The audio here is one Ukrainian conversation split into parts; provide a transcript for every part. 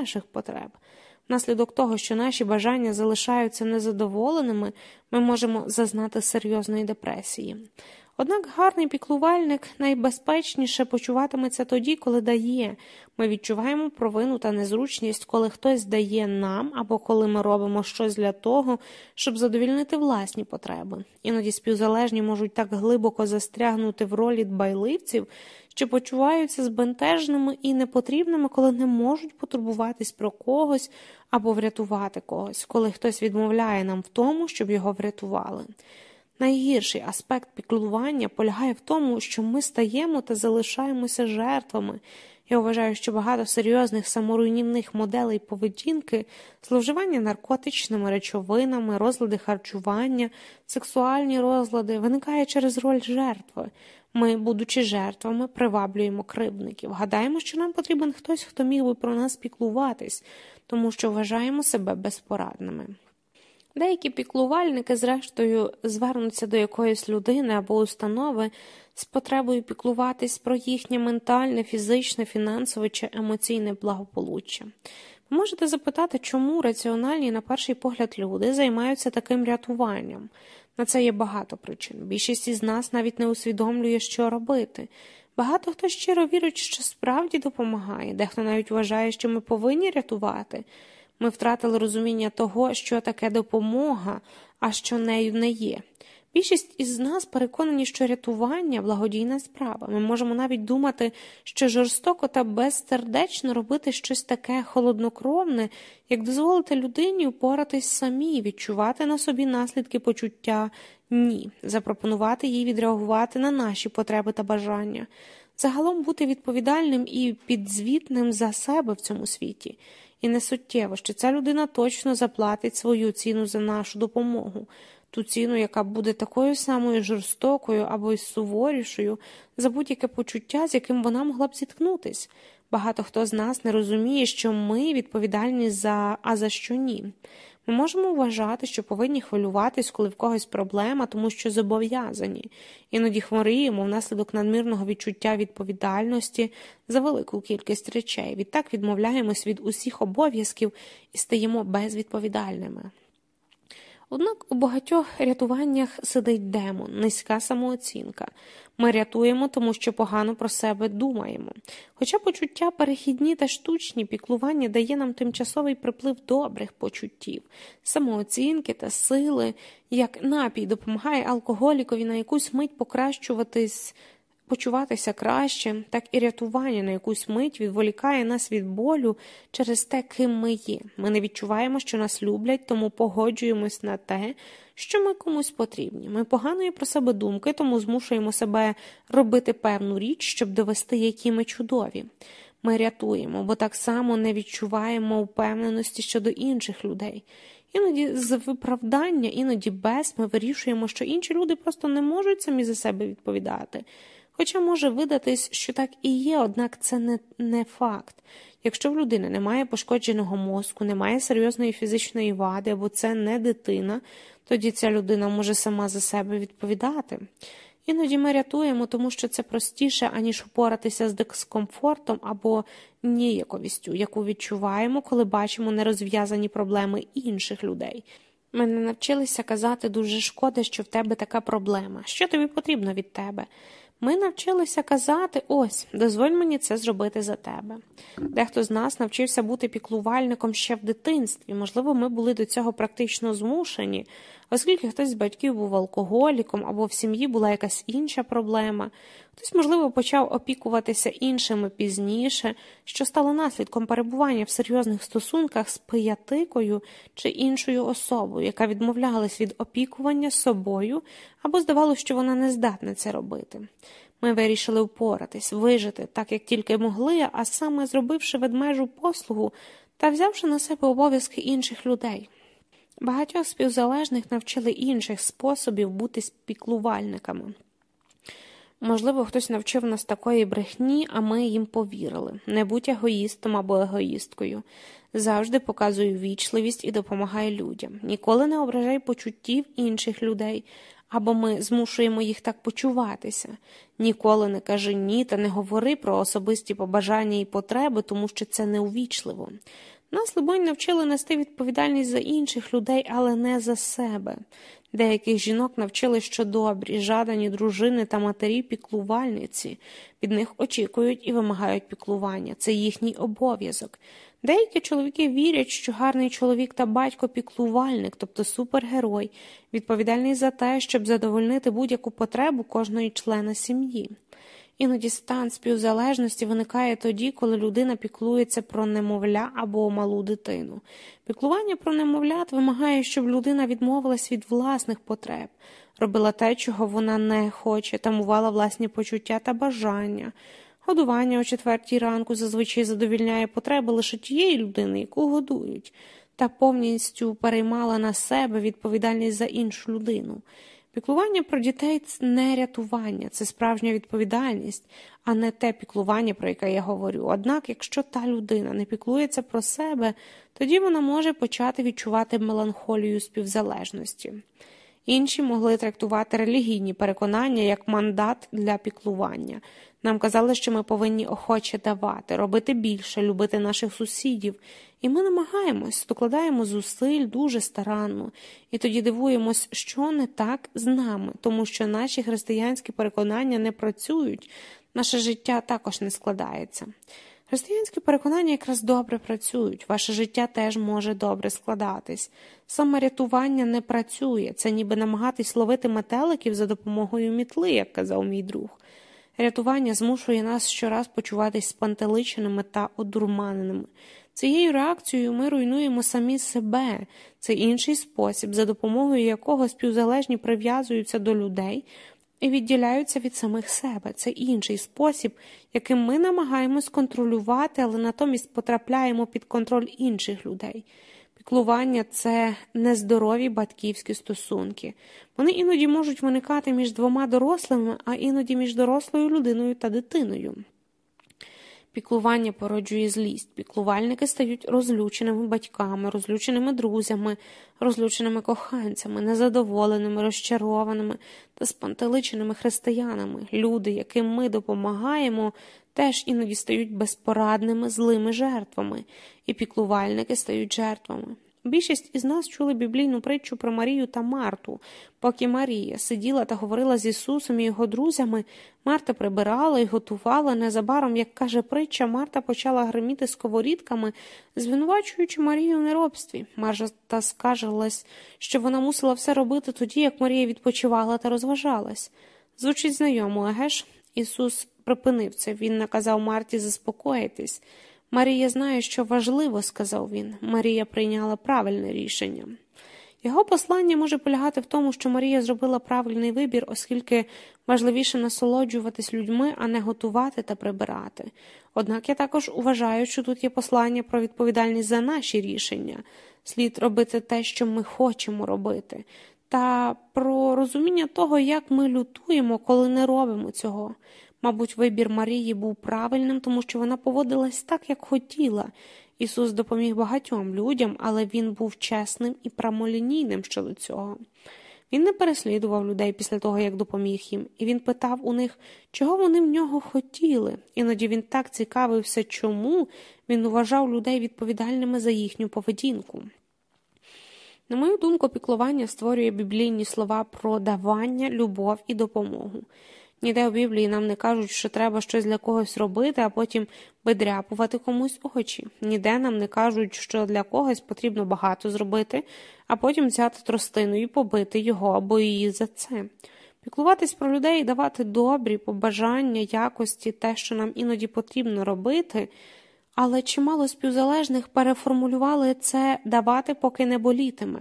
наших потреб. Внаслідок того, що наші бажання залишаються незадоволеними, ми можемо зазнати серйозної депресії. Однак гарний піклувальник найбезпечніше почуватиметься тоді, коли дає. Ми відчуваємо провину та незручність, коли хтось дає нам або коли ми робимо щось для того, щоб задовільнити власні потреби. Іноді співзалежні можуть так глибоко застрягнути в ролі дбайливців, що почуваються збентежними і непотрібними, коли не можуть потурбуватись про когось або врятувати когось, коли хтось відмовляє нам в тому, щоб його врятували. Найгірший аспект піклування полягає в тому, що ми стаємо та залишаємося жертвами. Я вважаю, що багато серйозних саморуйнівних моделей поведінки, зловживання наркотичними речовинами, розлади харчування, сексуальні розлади виникає через роль жертви. Ми, будучи жертвами, приваблюємо кривдників. Гадаємо, що нам потрібен хтось, хто міг би про нас піклуватись, тому що вважаємо себе безпорадними. Деякі піклувальники, зрештою, звернуться до якоїсь людини або установи з потребою піклуватись про їхнє ментальне, фізичне, фінансове чи емоційне благополуччя. Ви можете запитати, чому раціональні, на перший погляд, люди займаються таким рятуванням. На це є багато причин. Більшість із нас навіть не усвідомлює, що робити. Багато хто щиро вірить, що справді допомагає, дехто навіть вважає, що ми повинні рятувати. Ми втратили розуміння того, що таке допомога, а що нею не є. Більшість із нас переконані, що рятування благодійна справа. Ми можемо навіть думати, що жорстоко та безсердечно робити щось таке холоднокровне, як дозволити людині впоратись самі, відчувати на собі наслідки почуття ні, запропонувати їй відреагувати на наші потреби та бажання, загалом бути відповідальним і підзвітним за себе в цьому світі. І не суттєво, що ця людина точно заплатить свою ціну за нашу допомогу, ту ціну, яка буде такою самою жорстокою або й суворішою за будь-яке почуття, з яким вона могла б зіткнутись. Багато хто з нас не розуміє, що ми відповідальні за а за що ні. Ми можемо вважати, що повинні хвилюватись, коли в когось проблема, тому що зобов'язані, іноді хворіємо внаслідок надмірного відчуття відповідальності за велику кількість речей. Відтак відмовляємось від усіх обов'язків і стаємо безвідповідальними. Однак у багатьох рятуваннях сидить демон, низька самооцінка. Ми рятуємо, тому що погано про себе думаємо. Хоча почуття перехідні та штучні піклування дає нам тимчасовий приплив добрих почуттів, самооцінки та сили, як напій допомагає алкоголікові на якусь мить покращуватись почуватися краще, так і рятування на якусь мить відволікає нас від болю через те, ким ми є. Ми не відчуваємо, що нас люблять, тому погоджуємось на те, що ми комусь потрібні. Ми поганої про себе думки, тому змушуємо себе робити певну річ, щоб довести, які ми чудові. Ми рятуємо, бо так само не відчуваємо впевненості щодо інших людей. Іноді з виправдання, іноді без ми вирішуємо, що інші люди просто не можуть самі за себе відповідати. Хоча може видатись, що так і є, однак це не, не факт. Якщо в людини немає пошкодженого мозку, немає серйозної фізичної вади або це не дитина, тоді ця людина може сама за себе відповідати. Іноді ми рятуємо, тому що це простіше, аніж впоратися з дискомфортом або ніяковістю, яку відчуваємо, коли бачимо нерозв'язані проблеми інших людей. Ми не навчилися казати дуже шкода, що в тебе така проблема. Що тобі потрібно від тебе? Ми навчилися казати ось, дозволь мені це зробити за тебе. Дехто з нас навчився бути піклувальником ще в дитинстві, можливо, ми були до цього практично змушені, оскільки хтось з батьків був алкоголіком або в сім'ї була якась інша проблема, хтось, можливо, почав опікуватися іншими пізніше, що стало наслідком перебування в серйозних стосунках з пиятикою чи іншою особою, яка відмовлялась від опікування собою або здавалося, що вона не здатна це робити. Ми вирішили впоратись, вижити так, як тільки могли, а саме зробивши ведмежу послугу та взявши на себе обов'язки інших людей. Багатьох співзалежних навчили інших способів бути спіклувальниками. Можливо, хтось навчив нас такої брехні, а ми їм повірили. Не будь егоїстом або егоїсткою. Завжди показуй вічливість і допомагай людям. Ніколи не ображай почуттів інших людей, або ми змушуємо їх так почуватися. Ніколи не кажи ні та не говори про особисті побажання і потреби, тому що це неувічливо. Нас, либонь, навчили нести відповідальність за інших людей, але не за себе. Деяких жінок навчили, що добрі, жадані дружини та матері піклувальниці, від них очікують і вимагають піклування. Це їхній обов'язок. Деякі чоловіки вірять, що гарний чоловік та батько піклувальник, тобто супергерой, відповідальний за те, щоб задовольнити будь-яку потребу кожної члена сім'ї. Іноді стан співзалежності виникає тоді, коли людина піклується про немовля або малу дитину. Піклування про немовлят вимагає, щоб людина відмовилась від власних потреб, робила те, чого вона не хоче, тамувала власні почуття та бажання. Годування о четвертій ранку зазвичай задовільняє потреби лише тієї людини, яку годують, та повністю переймала на себе відповідальність за іншу людину. Піклування про дітей це не рятування, це справжня відповідальність, а не те піклування, про яке я говорю. Однак, якщо та людина не піклується про себе, тоді вона може почати відчувати меланхолію співзалежності. Інші могли трактувати релігійні переконання як мандат для піклування. Нам казали, що ми повинні охоче давати, робити більше, любити наших сусідів, і ми намагаємось, докладаємо зусиль дуже старанно, і тоді дивуємось, що не так з нами, тому що наші християнські переконання не працюють, наше життя також не складається. Християнські переконання якраз добре працюють, ваше життя теж може добре складатись. Саморятування не працює, це ніби намагатись ловити метеликів за допомогою мітли, як казав мій друг. Рятування змушує нас щораз почуватись спантеличеними та одурманеними. Цією реакцією ми руйнуємо самі себе, це інший спосіб, за допомогою якого співзалежні прив'язуються до людей і відділяються від самих себе. Це інший спосіб, яким ми намагаємось контролювати, але натомість потрапляємо під контроль інших людей. Піклування це нездорові батьківські стосунки. Вони іноді можуть виникати між двома дорослими, а іноді між дорослою людиною та дитиною. Піклування породжує злість. Піклувальники стають розлюченими батьками, розлюченими друзями, розлюченими коханцями, незадоволеними, розчарованими та спантеличеними християнами. Люди, яким ми допомагаємо, теж іноді стають безпорадними, злими жертвами, і піклувальники стають жертвами. Більшість із нас чули біблійну притчу про Марію та Марту. Поки Марія сиділа та говорила з Ісусом і його друзями, Марта прибирала і готувала. Незабаром, як каже притча, Марта почала гриміти сковорідками, звинувачуючи Марію в неробстві. Марта скаржилась, що вона мусила все робити тоді, як Марія відпочивала та розважалась. Звучить знайомо, еге ж? Ісус припинив це. Він наказав Марті заспокоїтись. Марія знає, що важливо, сказав він. Марія прийняла правильне рішення. Його послання може полягати в тому, що Марія зробила правильний вибір, оскільки важливіше насолоджуватись людьми, а не готувати та прибирати. Однак я також вважаю, що тут є послання про відповідальність за наші рішення, слід робити те, що ми хочемо робити, та про розуміння того, як ми лютуємо, коли не робимо цього. Мабуть, вибір Марії був правильним, тому що вона поводилась так, як хотіла. Ісус допоміг багатьом людям, але він був чесним і прямолінійним щодо цього. Він не переслідував людей після того, як допоміг їм, і він питав у них, чого вони в нього хотіли. Іноді він так цікавився, чому він вважав людей відповідальними за їхню поведінку. На мою думку, піклування створює біблійні слова про давання, любов і допомогу. Ніде у Біблії нам не кажуть, що треба щось для когось робити, а потім видряпувати комусь очі. Ніде нам не кажуть, що для когось потрібно багато зробити, а потім взяти тростину і побити його або її за це. Піклуватись про людей і давати добрі побажання, якості, те, що нам іноді потрібно робити, але чимало співзалежних переформулювали це давати, поки не болітиме.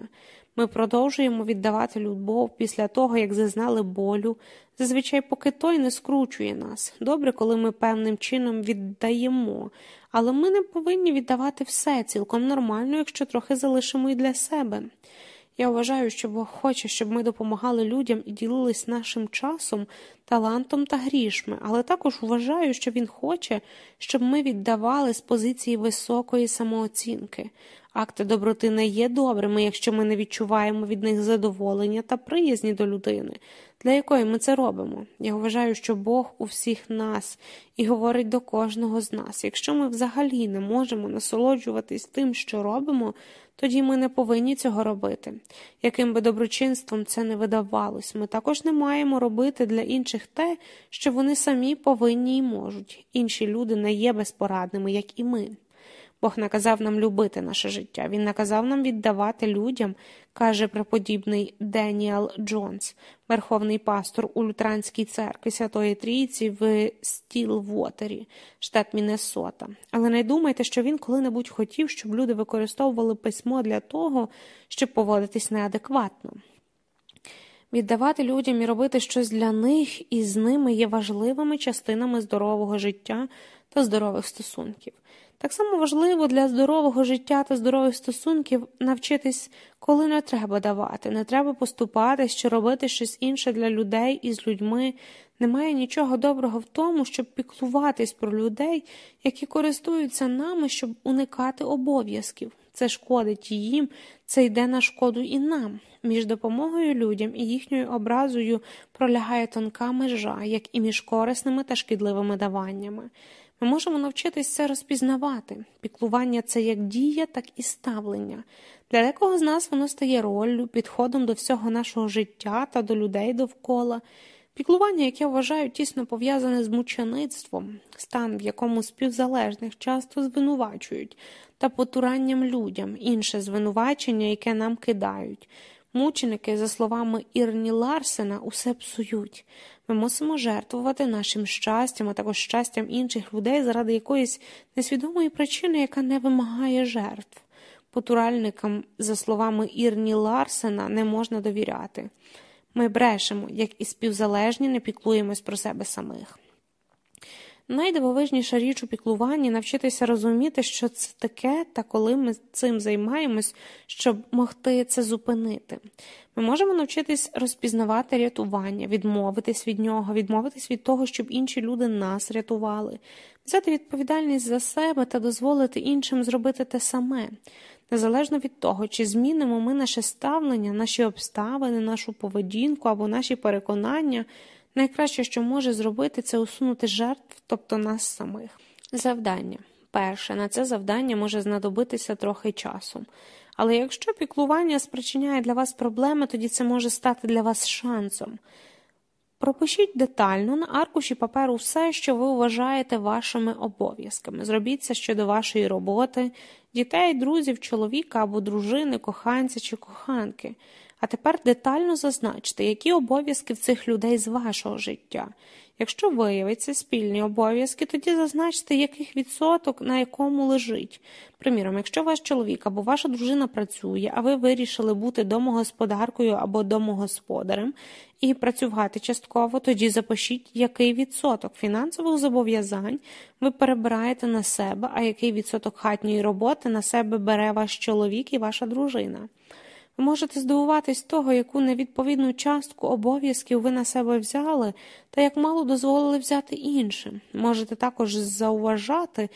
Ми продовжуємо віддавати любов після того, як зазнали болю, зазвичай, поки той не скручує нас. Добре, коли ми певним чином віддаємо, але ми не повинні віддавати все цілком нормально, якщо трохи залишимо і для себе. Я вважаю, що Бог хоче, щоб ми допомагали людям і ділились нашим часом, талантом та грішми, але також вважаю, що Він хоче, щоб ми віддавали з позиції високої самооцінки. Акти доброти не є добрими, якщо ми не відчуваємо від них задоволення та приязні до людини, для якої ми це робимо. Я вважаю, що Бог у всіх нас і говорить до кожного з нас. Якщо ми взагалі не можемо насолоджуватись тим, що робимо, тоді ми не повинні цього робити. Яким би доброчинством це не видавалось, ми також не маємо робити для інших те, що вони самі повинні і можуть. Інші люди не є безпорадними, як і ми. Бог наказав нам любити наше життя. Він наказав нам віддавати людям, каже преподібний Деніел Джонс, верховний пастор у Лютеранській церкві Святої Трійці в Стілвотері, штат Міннесота. Але не думайте, що він коли-небудь хотів, щоб люди використовували письмо для того, щоб поводитись неадекватно. Віддавати людям і робити щось для них і з ними є важливими частинами здорового життя та здорових стосунків. Так само важливо для здорового життя та здорових стосунків навчитись, коли не треба давати, не треба поступатись чи робити щось інше для людей і з людьми. Немає нічого доброго в тому, щоб піклуватись про людей, які користуються нами, щоб уникати обов'язків. Це шкодить їм, це йде на шкоду і нам. Між допомогою людям і їхньою образою пролягає тонка межа, як і між корисними та шкідливими даваннями. Ми можемо навчитись це розпізнавати. Піклування це як дія, так і ставлення. Для декого з нас воно стає роллю, підходом до всього нашого життя та до людей довкола. Піклування, яке вважаю тісно пов'язане з мучеництвом, стан, в якому співзалежних часто звинувачують, та потуранням людям, інше звинувачення, яке нам кидають. Мученики, за словами Ірні Ларсена, усе псують. Ми мусимо жертвувати нашим щастям, а також щастям інших людей заради якоїсь несвідомої причини, яка не вимагає жертв. Потуральникам, за словами Ірні Ларсена, не можна довіряти. Ми брешемо, як і співзалежні, не піклуємось про себе самих. Найдивовижніша річ у піклуванні навчитися розуміти, що це таке, та коли ми цим займаємось, щоб могти це зупинити. Ми можемо навчитись розпізнавати рятування, відмовитись від нього, відмовитись від того, щоб інші люди нас рятували, взяти відповідальність за себе та дозволити іншим зробити те саме. Незалежно від того, чи змінимо ми наше ставлення, наші обставини, нашу поведінку або наші переконання. Найкраще, що може зробити, це усунути жертв, тобто нас самих. Завдання. Перше, на це завдання може знадобитися трохи часу. Але якщо піклування спричиняє для вас проблеми, тоді це може стати для вас шансом. Пропишіть детально на аркуші паперу все, що ви вважаєте вашими обов'язками. Зробіть це щодо вашої роботи, дітей, друзів, чоловіка або дружини, коханця чи коханки. А тепер детально зазначте, які обов'язки в цих людей з вашого життя. Якщо виявиться спільні обов'язки, тоді зазначте, яких відсоток на якому лежить. Приміром, якщо ваш чоловік або ваша дружина працює, а ви вирішили бути домогосподаркою або домогосподарем і працювати частково, тоді запишіть, який відсоток фінансових зобов'язань ви перебираєте на себе, а який відсоток хатньої роботи на себе бере ваш чоловік і ваша дружина. Можете здивуватись того, яку невідповідну частку обов'язків ви на себе взяли, та як мало дозволили взяти іншим. Можете також зауважати,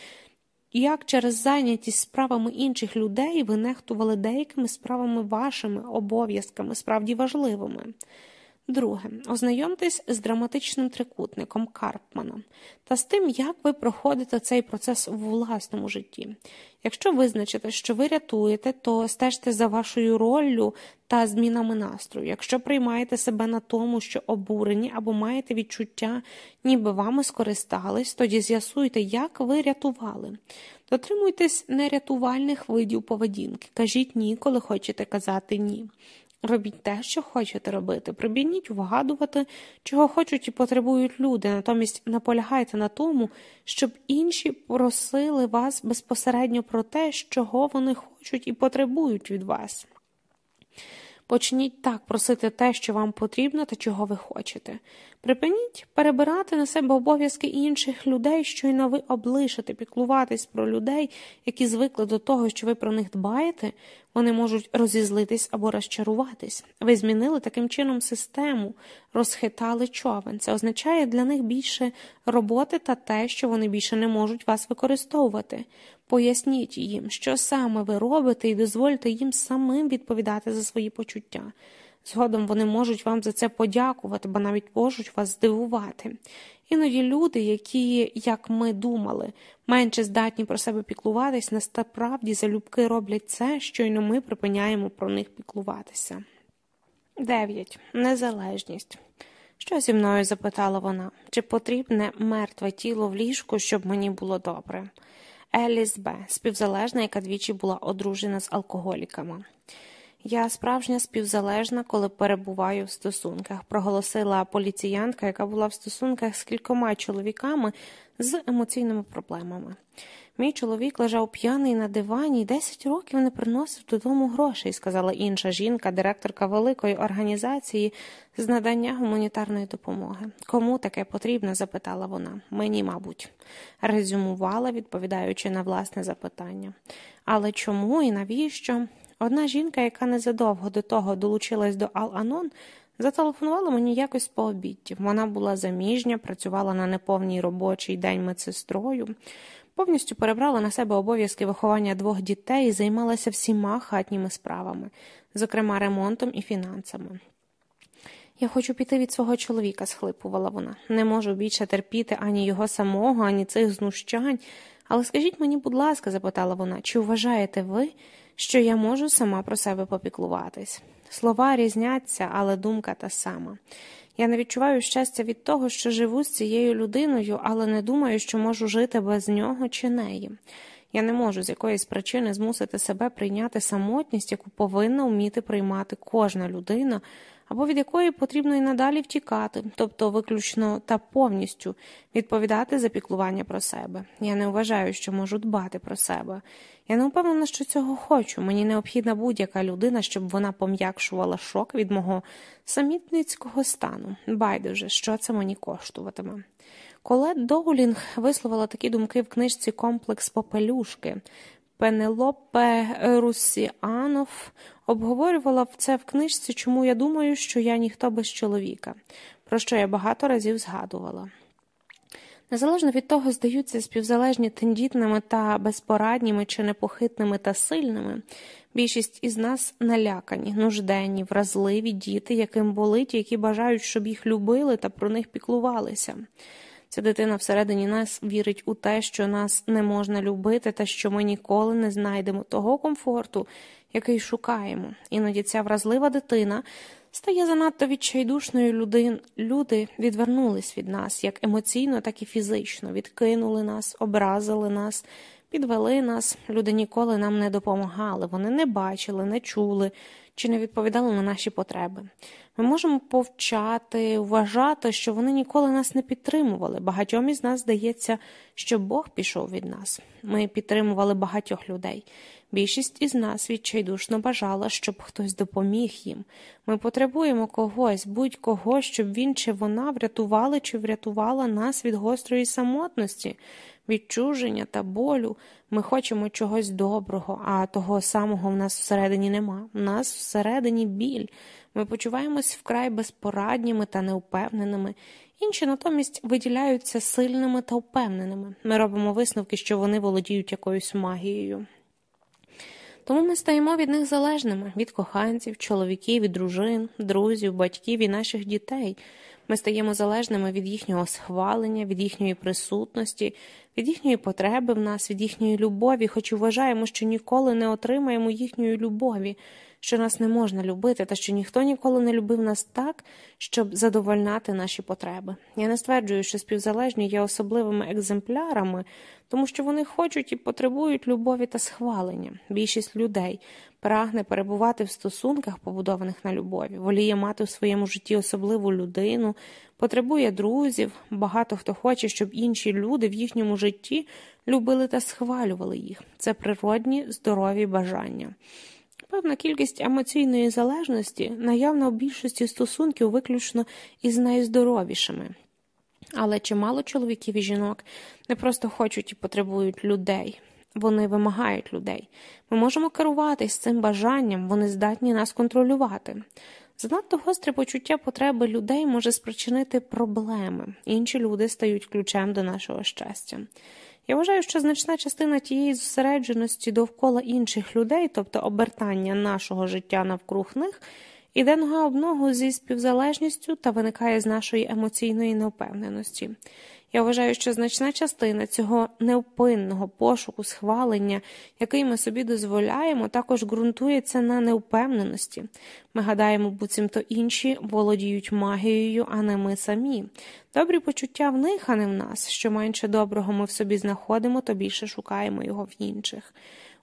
як через зайнятість справами інших людей ви нехтували деякими справами вашими обов'язками, справді важливими. Друге, ознайомтесь з драматичним трикутником Карпмана та з тим, як ви проходите цей процес у власному житті. Якщо визначите, що ви рятуєте, то стежте за вашою роллю та змінами настрою. Якщо приймаєте себе на тому, що обурені або маєте відчуття, ніби вами скористались, тоді з'ясуйте, як ви рятували. Дотримуйтесь нерятувальних видів поведінки. Кажіть ні, коли хочете казати ні. Робіть те, що хочете робити, прибігніть вгадувати, чого хочуть і потребують люди, натомість наполягайте на тому, щоб інші просили вас безпосередньо про те, чого вони хочуть і потребують від вас. Почніть так просити те, що вам потрібно та чого ви хочете. Припиніть перебирати на себе обов'язки інших людей, щойно ви облишите, піклуватись про людей, які звикли до того, що ви про них дбаєте, вони можуть розізлитись або розчаруватись. Ви змінили таким чином систему, розхитали човен. Це означає для них більше роботи та те, що вони більше не можуть вас використовувати. Поясніть їм, що саме ви робите, і дозвольте їм самим відповідати за свої почуття. Згодом вони можуть вам за це подякувати, бо навіть можуть вас здивувати. Іноді люди, які, як ми думали, менше здатні про себе піклуватись, насправді залюбки роблять це, щойно ми припиняємо про них піклуватися. 9. Незалежність. Що зі мною? запитала вона, чи потрібне мертве тіло в ліжку, щоб мені було добре? Еліс Б., співзалежна, яка двічі була одружена з алкоголіками. Я справжня співзалежна, коли перебуваю в стосунках, проголосила поліціянтка, яка була в стосунках з кількома чоловіками з емоційними проблемами. Мій чоловік лежав п'яний на дивані і 10 років не приносив додому грошей, сказала інша жінка, директорка великої організації з надання гуманітарної допомоги. Кому таке потрібно? запитала вона. Мені, мабуть, резюмувала, відповідаючи на власне запитання. Але чому і навіщо? Одна жінка, яка незадовго до того долучилась до Ал-Анон, зателефонувала мені якось по обідді. Вона була заміжня, працювала на неповній робочий день медсестрою, повністю перебрала на себе обов'язки виховання двох дітей і займалася всіма хатніми справами, зокрема ремонтом і фінансами. Я хочу піти від свого чоловіка, схлипувала вона. Не можу більше терпіти ані його самого, ані цих знущань. Але скажіть мені, будь ласка, запитала вона, чи вважаєте ви, що я можу сама про себе попіклуватись? Слова різняться, але думка та сама. Я не відчуваю щастя від того, що живу з цією людиною, але не думаю, що можу жити без нього чи неї. Я не можу з якоїсь причини змусити себе прийняти самотність, яку повинна вміти приймати кожна людина, або від якої потрібно і надалі втікати, тобто виключно та повністю відповідати за піклування про себе. Я не вважаю, що можу дбати про себе. Я не впевнена, що цього хочу. Мені необхідна будь-яка людина, щоб вона пом'якшувала шок від мого самітницького стану. Байдуже, що це мені коштуватиме. Колет Доулінг висловила такі думки в книжці Комплекс Попелюшки. Пенелопе Русіанов обговорювала це в книжці, чому я думаю, що я ніхто без чоловіка, про що я багато разів згадувала. Незалежно від того, здаються співзалежні тендітними та безпорадніми чи непохитними та сильними, більшість із нас налякані, нужденні, вразливі діти, яким болить, які бажають, щоб їх любили та про них піклувалися. Ця дитина всередині нас вірить у те, що нас не можна любити, та що ми ніколи не знайдемо того комфорту, який шукаємо. Іноді ця вразлива дитина стає занадто відчайдушною людин. Люди відвернулись від нас як емоційно, так і фізично, відкинули нас, образили нас, підвели нас. Люди ніколи нам не допомагали, вони не бачили, не чули чи не відповідали на наші потреби. Ми можемо повчати, вважати, що вони ніколи нас не підтримували. Багатьом із нас здається, що Бог пішов від нас. Ми підтримували багатьох людей. Більшість із нас відчайдушно бажала, щоб хтось допоміг їм. Ми потребуємо когось, будь-кого, щоб він чи вона врятували чи врятувала нас від гострої самотності, відчуження та болю. Ми хочемо чогось доброго, а того самого в нас всередині нема. У нас всередині біль. Ми почуваємось вкрай безпорадніми та неупевненими. Інші натомість виділяються сильними та впевненими. Ми робимо висновки, що вони володіють якоюсь магією. Тому ми стаємо від них залежними від коханців, чоловіків, і дружин, друзів, батьків і наших дітей. Ми стаємо залежними від їхнього схвалення, від їхньої присутності, від їхньої потреби в нас, від їхньої любові, хоч вважаємо, що ніколи не отримаємо їхньої любові що нас не можна любити, та що ніхто ніколи не любив нас так, щоб задовольняти наші потреби. Я не стверджую, що співзалежні є особливими екземплярами, тому що вони хочуть і потребують любові та схвалення. Більшість людей прагне перебувати в стосунках, побудованих на любові, воліє мати в своєму житті особливу людину, потребує друзів. Багато хто хоче, щоб інші люди в їхньому житті любили та схвалювали їх. Це природні здорові бажання. Певна кількість емоційної залежності наявна у більшості стосунків виключно із найздоровішими. Але чимало чоловіків і жінок не просто хочуть і потребують людей, вони вимагають людей. Ми можемо керуватись цим бажанням, вони здатні нас контролювати. Занадто гостре почуття потреби людей може спричинити проблеми, інші люди стають ключем до нашого щастя. Я вважаю, що значна частина тієї зосередженості довкола інших людей, тобто обертання нашого життя навкруг них, іде нога об ногу зі співзалежністю та виникає з нашої емоційної неупевненості. Я вважаю, що значна частина цього невпинного пошуку схвалення, який ми собі дозволяємо, також ґрунтується на неупевненості. Ми гадаємо, буцімто інші володіють магією, а не ми самі. Добрі почуття в них, а не в нас. Що менше доброго ми в собі знаходимо, то більше шукаємо його в інших.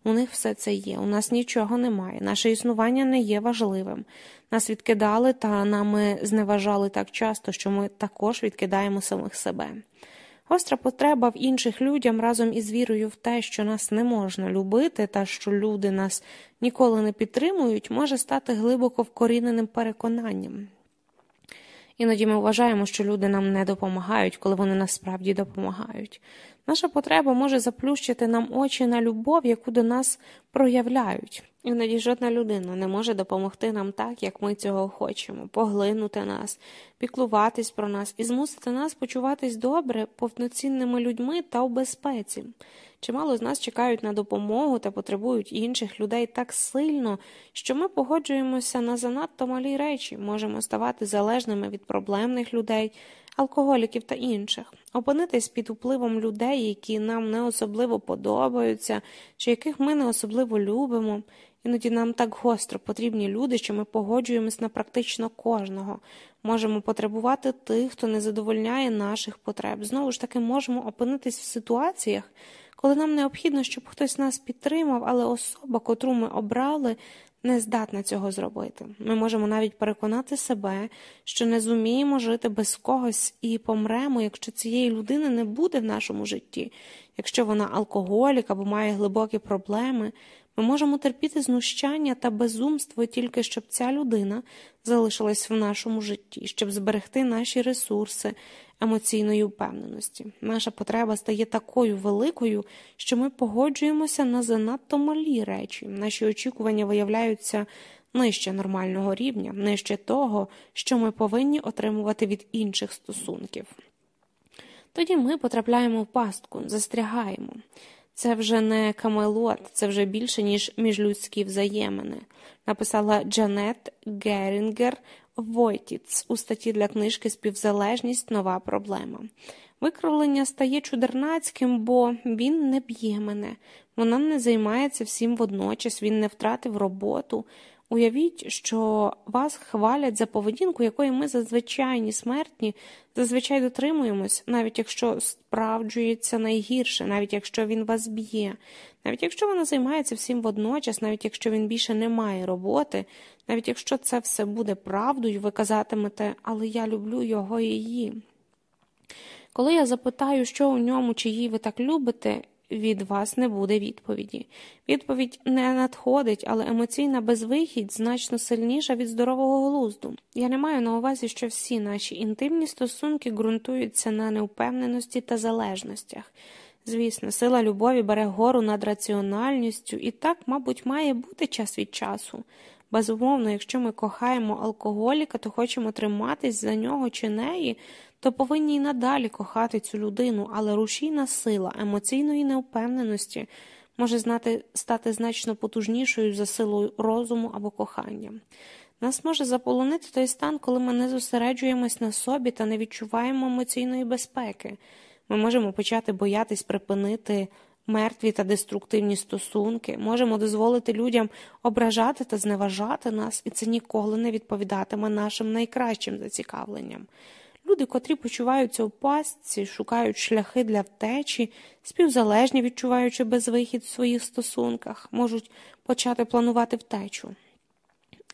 У них все це є, у нас нічого немає, наше існування не є важливим. Нас відкидали та нами зневажали так часто, що ми також відкидаємо самих себе. Гостра потреба в інших людям разом із вірою в те, що нас не можна любити та що люди нас ніколи не підтримують, може стати глибоко вкоріненим переконанням. Іноді ми вважаємо, що люди нам не допомагають, коли вони насправді допомагають. Наша потреба може заплющити нам очі на любов, яку до нас проявляють. Іноді жодна людина не може допомогти нам так, як ми цього хочемо, поглинути нас, піклуватись про нас і змусити нас почуватись добре, повноцінними людьми та в безпеці. Чимало з нас чекають на допомогу та потребують інших людей так сильно, що ми погоджуємося на занадто малі речі, можемо ставати залежними від проблемних людей, алкоголіків та інших, опинитись під впливом людей, які нам не особливо подобаються, чи яких ми не особливо любимо. Іноді нам так гостро потрібні люди, що ми погоджуємось на практично кожного, можемо потребувати тих, хто не задовольняє наших потреб. Знову ж таки, можемо опинитись в ситуаціях, коли нам необхідно, щоб хтось нас підтримав, але особа, котру ми обрали, не здатна цього зробити. Ми можемо навіть переконати себе, що не зуміємо жити без когось і помремо, якщо цієї людини не буде в нашому житті, якщо вона алкоголік або має глибокі проблеми. Ми можемо терпіти знущання та безумство тільки щоб ця людина залишилась в нашому житті, щоб зберегти наші ресурси емоційної впевненості. Наша потреба стає такою великою, що ми погоджуємося на занадто малі речі. Наші очікування виявляються нижче нормального рівня, нижче того, що ми повинні отримувати від інших стосунків. Тоді ми потрапляємо в пастку, застрягаємо. Це вже не камелот, це вже більше, ніж міжлюдські взаємини, написала Джанет Герінгер Войтіц у статті для книжки Співзалежність. Нова проблема. Викривлення стає чудернацьким, бо він не б'є мене, вона не займається всім водночас, він не втратив роботу, Уявіть, що вас хвалять за поведінку, якої ми зазвичайні смертні зазвичай дотримуємось, навіть якщо справджується найгірше, навіть якщо він вас б'є, навіть якщо вона займається всім водночас, навіть якщо він більше не має роботи, навіть якщо це все буде правдою, ви казатимете, але я люблю його і її. Коли я запитаю, що у ньому чи її ви так любите, від вас не буде відповіді. Відповідь не надходить, але емоційна безвихідь значно сильніша від здорового глузду. Я не маю на увазі, що всі наші інтимні стосунки ґрунтуються на неупевненості та залежностях. Звісно, сила любові бере гору над раціональністю, і так, мабуть, має бути час від часу. Безумовно, якщо ми кохаємо алкоголіка, то хочемо триматись за нього чи неї, то повинні й надалі кохати цю людину, але рушійна сила емоційної неупевненості може знати, стати значно потужнішою за силою розуму або кохання. Нас може заполонити той стан, коли ми не зосереджуємось на собі та не відчуваємо емоційної безпеки. Ми можемо почати боятись припинити мертві та деструктивні стосунки, можемо дозволити людям ображати та зневажати нас, і це ніколи не відповідатиме нашим найкращим зацікавленням. Люди, котрі почуваються у пастці, шукають шляхи для втечі, співзалежні, відчуваючи безвихід в своїх стосунках, можуть почати планувати втечу.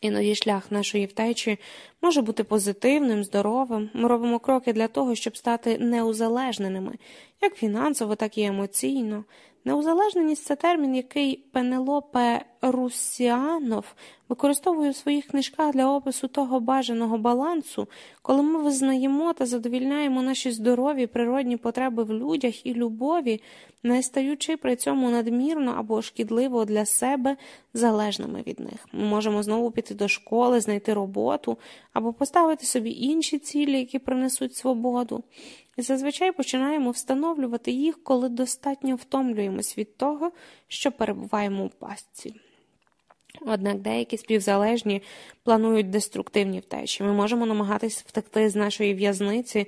Іноді шлях нашої втечі може бути позитивним, здоровим. Ми робимо кроки для того, щоб стати неузалежненими, як фінансово, так і емоційно. Неузалежненість це термін, який Пенелопе Русіанов використовує у своїх книжках для опису того бажаного балансу, коли ми визнаємо та задовільняємо наші здорові природні потреби в людях і любові, не стаючи при цьому надмірно або шкідливо для себе залежними від них. Ми можемо знову піти до школи, знайти роботу або поставити собі інші цілі, які принесуть свободу. І зазвичай починаємо встановлювати їх, коли достатньо втомлюємось від того, що перебуваємо у пастці. Однак деякі співзалежні планують деструктивні втечі. Ми можемо намагатись втекти з нашої в'язниці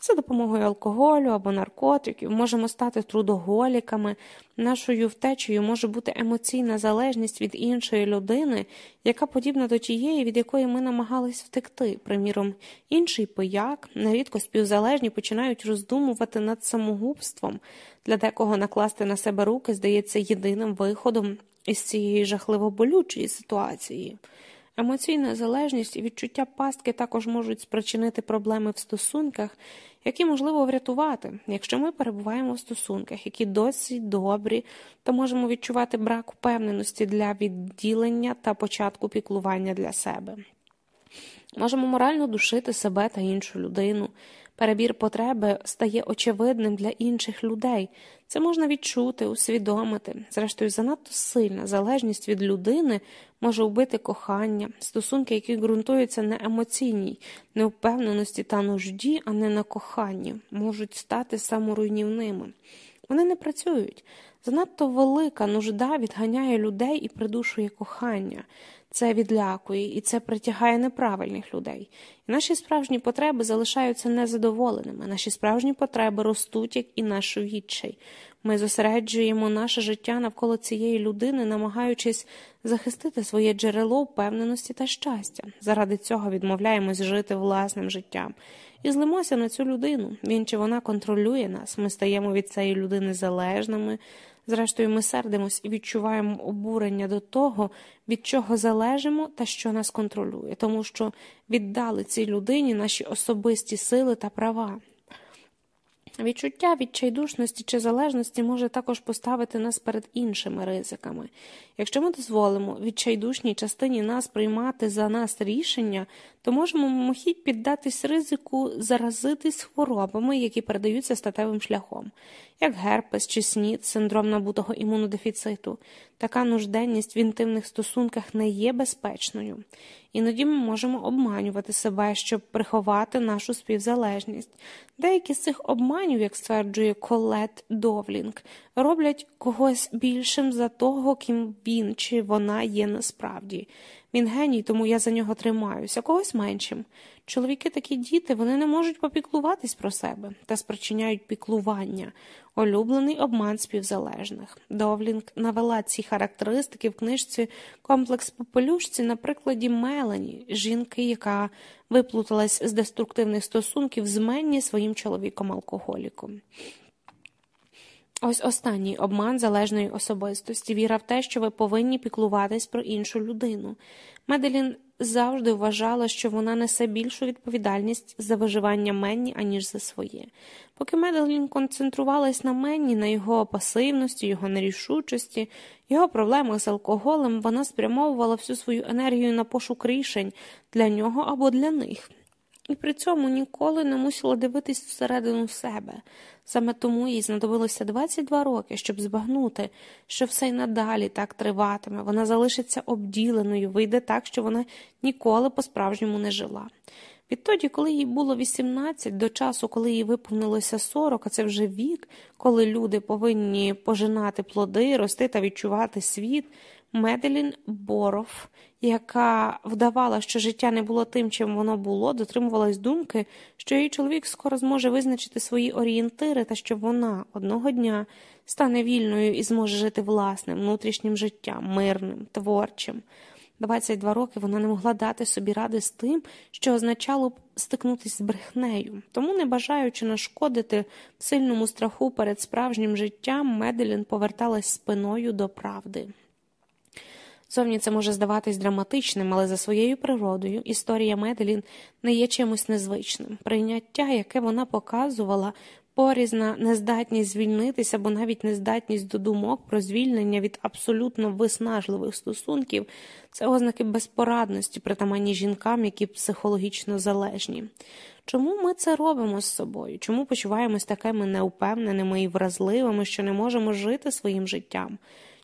за допомогою алкоголю або наркотиків, можемо стати трудоголіками. Нашою втечею може бути емоційна залежність від іншої людини, яка подібна до тієї, від якої ми намагались втекти. Приміром, інший пияк, нерідко співзалежні починають роздумувати над самогубством. Для декого накласти на себе руки здається єдиним виходом із цієї жахливо болючої ситуації. Емоційна залежність і відчуття пастки також можуть спричинити проблеми в стосунках, які можливо врятувати. Якщо ми перебуваємо в стосунках, які досить добрі, то можемо відчувати брак впевненості для відділення та початку піклування для себе. Можемо морально душити себе та іншу людину. Перебір потреби стає очевидним для інших людей. Це можна відчути, усвідомити. Зрештою, занадто сильна залежність від людини може вбити кохання, стосунки, які ґрунтуються на емоційній невпевненості та нужді, а не на коханні, можуть стати саморуйнівними. Вони не працюють. Занадто велика нужда відганяє людей і придушує кохання. Це відлякує і це притягає неправильних людей. І наші справжні потреби залишаються незадоволеними. Наші справжні потреби ростуть, як і наш відчай. Ми зосереджуємо наше життя навколо цієї людини, намагаючись захистити своє джерело впевненості та щастя. Заради цього відмовляємось жити власним життям і злимося на цю людину. Він чи вона контролює нас. Ми стаємо від цієї людини залежними. Зрештою, ми сердимось і відчуваємо обурення до того, від чого залежимо та що нас контролює, тому що віддали цій людині наші особисті сили та права. Відчуття відчайдушності чи залежності може також поставити нас перед іншими ризиками. Якщо ми дозволимо відчайдушній частині нас приймати за нас рішення, то можемо мимохідь піддатись ризику заразитись хворобами, які передаються статевим шляхом, як герпес чи снід, синдром набутого імунодефіциту. Така нужденність в інтимних стосунках не є безпечною. Іноді ми можемо обманювати себе, щоб приховати нашу співзалежність. Деякі з цих обманів, як стверджує Колет Довлінг, роблять когось більшим за того, ким він чи вона є насправді. Він геній, тому я за нього тримаюся, когось меншим. Чоловіки такі діти, вони не можуть попіклуватись про себе та спричиняють піклування, улюблений обман співзалежних. Довлінг навела ці характеристики в книжці Комплекс попелюшці на прикладі Мелані, жінки, яка виплуталась з деструктивних стосунків з Менні своїм чоловіком-алкоголіком. Ось останній обман залежної особистості, віра в те, що ви повинні піклуватись про іншу людину. Меделін завжди вважала, що вона несе більшу відповідальність за виживання Менні, аніж за своє. Поки Меделін концентрувалась на Менні, на його пасивності, його нерішучості, його проблемах з алкоголем, вона спрямовувала всю свою енергію на пошук рішень для нього або для них. І при цьому ніколи не мусила дивитись всередину себе. Саме тому їй знадобилося 22 роки, щоб збагнути, що все й надалі так триватиме, вона залишиться обділеною, вийде так, що вона ніколи по-справжньому не жила. Відтоді, коли їй було 18, до часу, коли їй виповнилося 40, а це вже вік, коли люди повинні пожинати плоди, рости та відчувати світ, Меделін Боров, яка вдавала, що життя не було тим, чим воно було, дотримувалась думки, що її чоловік скоро зможе визначити свої орієнтири та що вона одного дня стане вільною і зможе жити власним, внутрішнім життям, мирним, творчим. 22 роки вона не могла дати собі ради з тим, що означало б стикнутися з брехнею, тому, не бажаючи нашкодити сильному страху перед справжнім життям, Меделін поверталась спиною до правди. Зовні це може здаватись драматичним, але за своєю природою історія Меделін не є чимось незвичним. Прийняття, яке вона показувала, безпорізна нездатність звільнитися або навіть нездатність до думок про звільнення від абсолютно виснажливих стосунків це ознаки безпорадності, притаманні жінкам, які психологічно залежні. Чому ми це робимо з собою? Чому почуваємось такими неупевненими і вразливими, що не можемо жити своїм життям?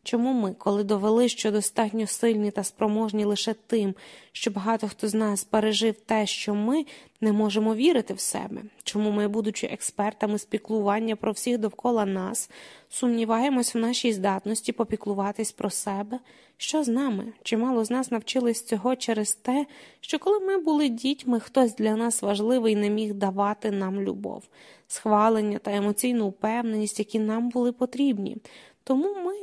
Чому ми, коли довели, що достатньо сильні та спроможні лише тим, що багато хто з нас пережив те, що ми не можемо вірити в себе? Чому ми, будучи експертами з піклування про всіх довкола нас, сумніваємось в нашій здатності попіклуватись про себе? Що з нами? Чимало з нас навчились цього через те, що коли ми були дітьми, хтось для нас важливий не міг давати нам любов, схвалення та емоційну упевненість, які нам були потрібні. Тому ми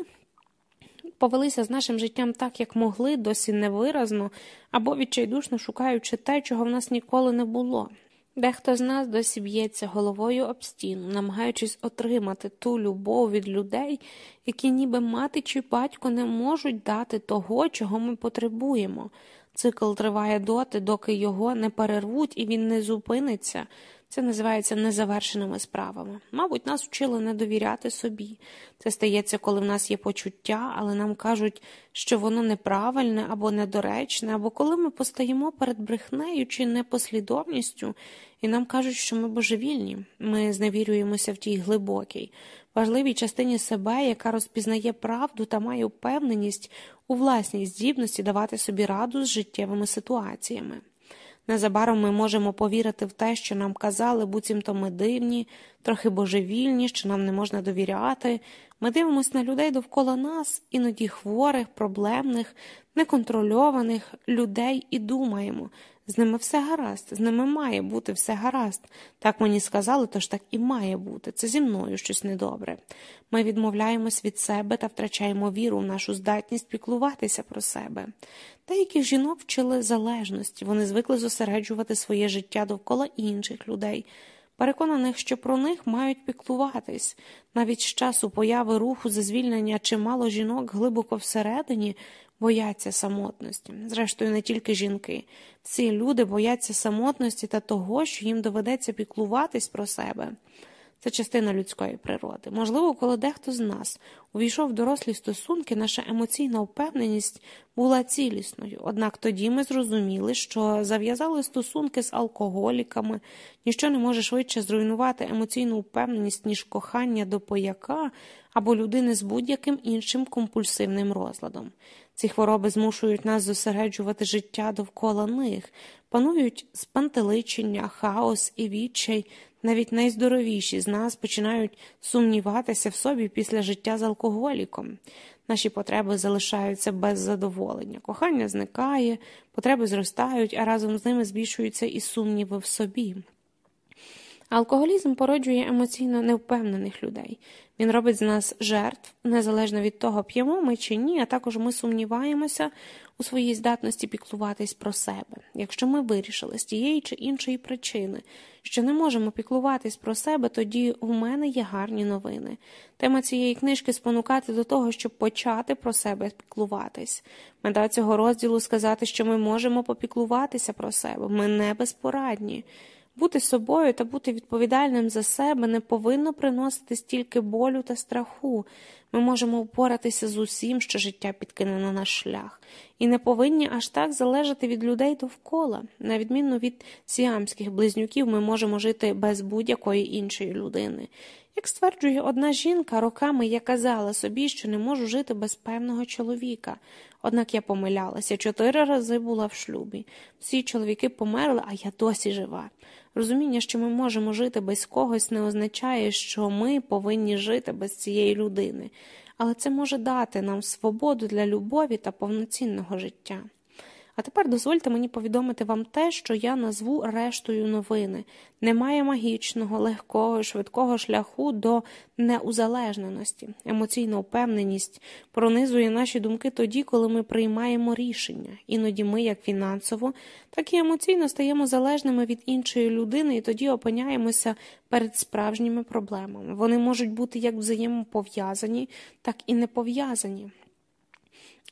повелися з нашим життям так, як могли, досі невиразно, або відчайдушно шукаючи те, чого в нас ніколи не було. Дехто з нас досі б'ється головою об стіну, намагаючись отримати ту любов від людей, які ніби мати чи батько не можуть дати того, чого ми потребуємо. Цикл триває доти, доки його не перервуть і він не зупиниться. Це називається незавершеними справами. Мабуть, нас вчили не довіряти собі. Це стається, коли в нас є почуття, але нам кажуть, що воно неправильне або недоречне, або коли ми постаємо перед брехнею чи непослідовністю, і нам кажуть, що ми божевільні. Ми зневірюємося в тій глибокій, важливій частині себе, яка розпізнає правду та має впевненість у власній здібності давати собі раду з життєвими ситуаціями. Незабаром ми можемо повірити в те, що нам казали, буцімто ми дивні, трохи божевільні, що нам не можна довіряти. Ми дивимося на людей довкола нас, іноді хворих, проблемних, неконтрольованих людей і думаємо, з ними все гаразд, з ними має бути все гаразд. Так мені сказали, тож так і має бути. Це зі мною щось недобре. Ми відмовляємось від себе та втрачаємо віру в нашу здатність піклуватися про себе. Деяких жінок вчили залежності, вони звикли зосереджувати своє життя довкола інших людей. Переконаних, що про них мають піклуватись. Навіть з часу появи руху за звільнення чимало жінок глибоко всередині бояться самотності. Зрештою, не тільки жінки. Всі люди бояться самотності та того, що їм доведеться піклуватись про себе. Це частина людської природи. Можливо, коли дехто з нас увійшов в дорослі стосунки, наша емоційна впевненість була цілісною. Однак тоді ми зрозуміли, що зав'язали стосунки з алкоголіками, ніщо не може швидше зруйнувати емоційну впевненість, ніж кохання до пояка або людини з будь-яким іншим компульсивним розладом. Ці хвороби змушують нас зосереджувати життя довкола них, панують спантеличення, хаос і відчай. Навіть найздоровіші з нас починають сумніватися в собі після життя з алкоголіком. Наші потреби залишаються без задоволення. Кохання зникає, потреби зростають, а разом з ними збільшуються і сумніви в собі. Алкоголізм породжує емоційно невпевнених людей. Він робить з нас жертв, незалежно від того, п'ємо ми чи ні, а також ми сумніваємося у своїй здатності піклуватись про себе. Якщо ми вирішили з тієї чи іншої причини, що не можемо піклуватись про себе, тоді у мене є гарні новини. Тема цієї книжки спонукати до того, щоб почати про себе піклуватись. Мета цього розділу сказати, що ми можемо попіклуватися про себе, ми не безпорадні. Бути собою та бути відповідальним за себе не повинно приносити стільки болю та страху. Ми можемо впоратися з усім, що життя підкине на наш шлях, і не повинні аж так залежати від людей довкола. На відміну від сіамських близнюків, ми можемо жити без будь-якої іншої людини. Як стверджує одна жінка, роками я казала собі, що не можу жити без певного чоловіка. Однак я помилялася чотири рази була в шлюбі. Всі чоловіки померли, а я досі жива. Розуміння, що ми можемо жити без когось, не означає, що ми повинні жити без цієї людини, але це може дати нам свободу для любові та повноцінного життя. А тепер дозвольте мені повідомити вам те, що я назву рештою новини. Немає магічного, легкого, швидкого шляху до неузалежненості. Емоційна впевненість пронизує наші думки тоді, коли ми приймаємо рішення. Іноді ми, як фінансово, так і емоційно стаємо залежними від іншої людини і тоді опиняємося перед справжніми проблемами. Вони можуть бути як взаємопов'язані, так і не пов'язані.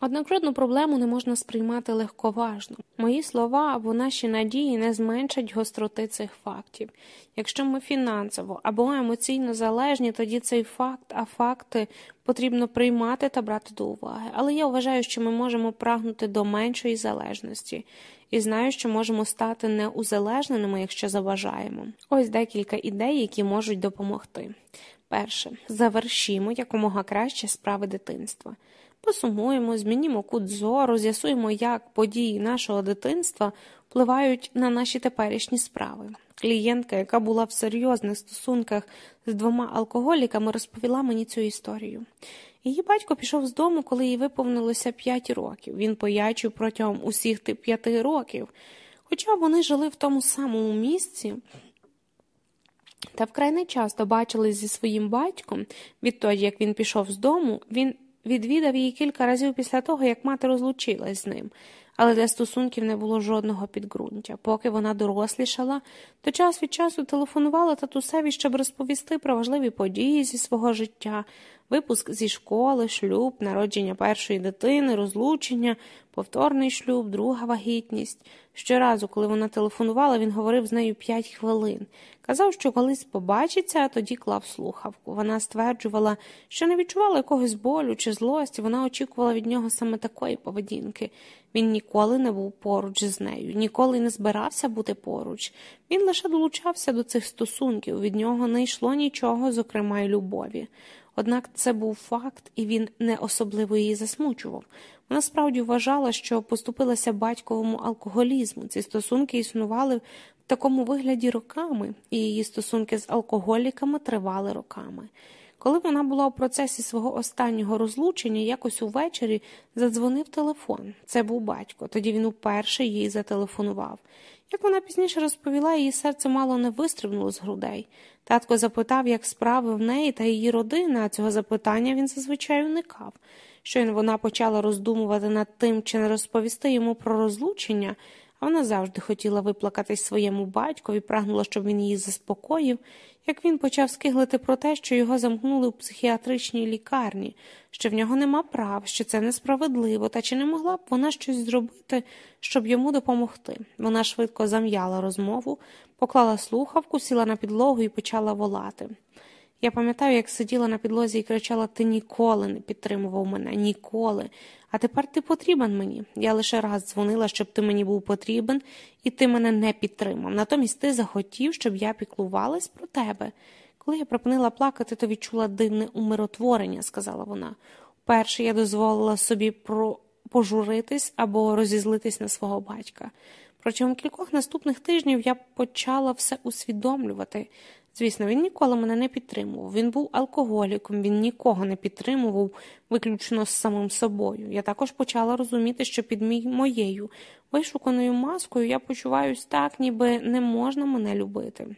Однак жодну проблему не можна сприймати легковажно. Мої слова або наші надії не зменшать гостроти цих фактів. Якщо ми фінансово або емоційно залежні, тоді цей факт, а факти потрібно приймати та брати до уваги. Але я вважаю, що ми можемо прагнути до меншої залежності і знаю, що можемо стати неузалежненими, якщо заважаємо. Ось декілька ідей, які можуть допомогти. Перше, завершімо якомога краще справи дитинства. Посумуємо, змінімо кут зору, з'ясуємо, як події нашого дитинства впливають на наші теперішні справи. Клієнтка, яка була в серйозних стосунках з двома алкоголіками, розповіла мені цю історію. Її батько пішов з дому, коли їй виповнилося п'ять років. Він поячив протягом усіх тих п'яти років. Хоча вони жили в тому самому місці. Та вкрай не часто бачились зі своїм батьком відтоді, як він пішов з дому, він відвідав її кілька разів після того, як мати розлучилась з ним, але для стосунків не було жодного підґрунтя. Поки вона дорослішала, то час від часу телефонувала татусеві, щоб розповісти про важливі події зі свого життя, випуск зі школи, шлюб, народження першої дитини, розлучення, повторний шлюб, друга вагітність. Щоразу, коли вона телефонувала, він говорив з нею п'ять хвилин. Казав, що колись побачиться, а тоді клав слухавку. Вона стверджувала, що не відчувала якогось болю чи злості, вона очікувала від нього саме такої поведінки. Він ніколи не був поруч з нею, ніколи не збирався бути поруч. Він лише долучався до цих стосунків, від нього не йшло нічого, зокрема й любові. Однак це був факт, і він не особливо її засмучував. Вона справді вважала, що поступилася батьковому алкоголізму. Ці стосунки існували в такому вигляді роками, і її стосунки з алкоголіками тривали роками. Коли вона була у процесі свого останнього розлучення, якось увечері задзвонив телефон. Це був батько. Тоді він уперше їй зателефонував. Як вона пізніше розповіла, її серце мало не вистрибнуло з грудей. Татко запитав, як справи в неї та її родини, а цього запитання він зазвичай уникав. Щойно вона почала роздумувати над тим, чи не розповісти йому про розлучення, а вона завжди хотіла виплакатись своєму батькові, прагнула, щоб він її заспокоїв, як він почав скиглити про те, що його замкнули у психіатричній лікарні, що в нього нема прав, що це несправедливо, та чи не могла б вона щось зробити, щоб йому допомогти. Вона швидко зам'яла розмову, поклала слухавку, сіла на підлогу і почала волати. Я пам'ятаю, як сиділа на підлозі і кричала Ти ніколи не підтримував мене, ніколи. А тепер ти потрібен мені. Я лише раз дзвонила, щоб ти мені був потрібен, і ти мене не підтримав. Натомість ти захотів, щоб я піклувалась про тебе. Коли я припинила плакати, то відчула дивне умиротворення, сказала вона. Вперше я дозволила собі про... пожуритись або розізлитись на свого батька. Протягом кількох наступних тижнів я почала все усвідомлювати. Звісно, він ніколи мене не підтримував. Він був алкоголіком, він нікого не підтримував, виключно з самим собою. Я також почала розуміти, що під моєю вишуканою маскою я почуваюсь так, ніби не можна мене любити.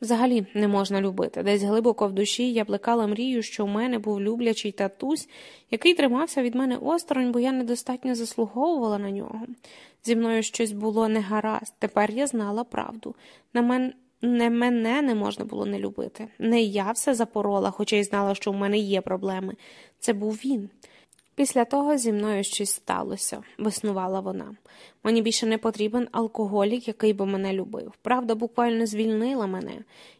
Взагалі не можна любити. Десь глибоко в душі я плекала мрію, що в мене був люблячий татусь, який тримався від мене осторонь, бо я недостатньо заслуговувала на нього. Зі мною щось було негаразд. Тепер я знала правду. На мене не мене не можна було не любити. Не я все запорола, хоча й знала, що в мене є проблеми. Це був він. Після того зі мною щось сталося, виснувала вона. Мені більше не потрібен алкоголік, який би мене любив. Правда, буквально звільнила мене.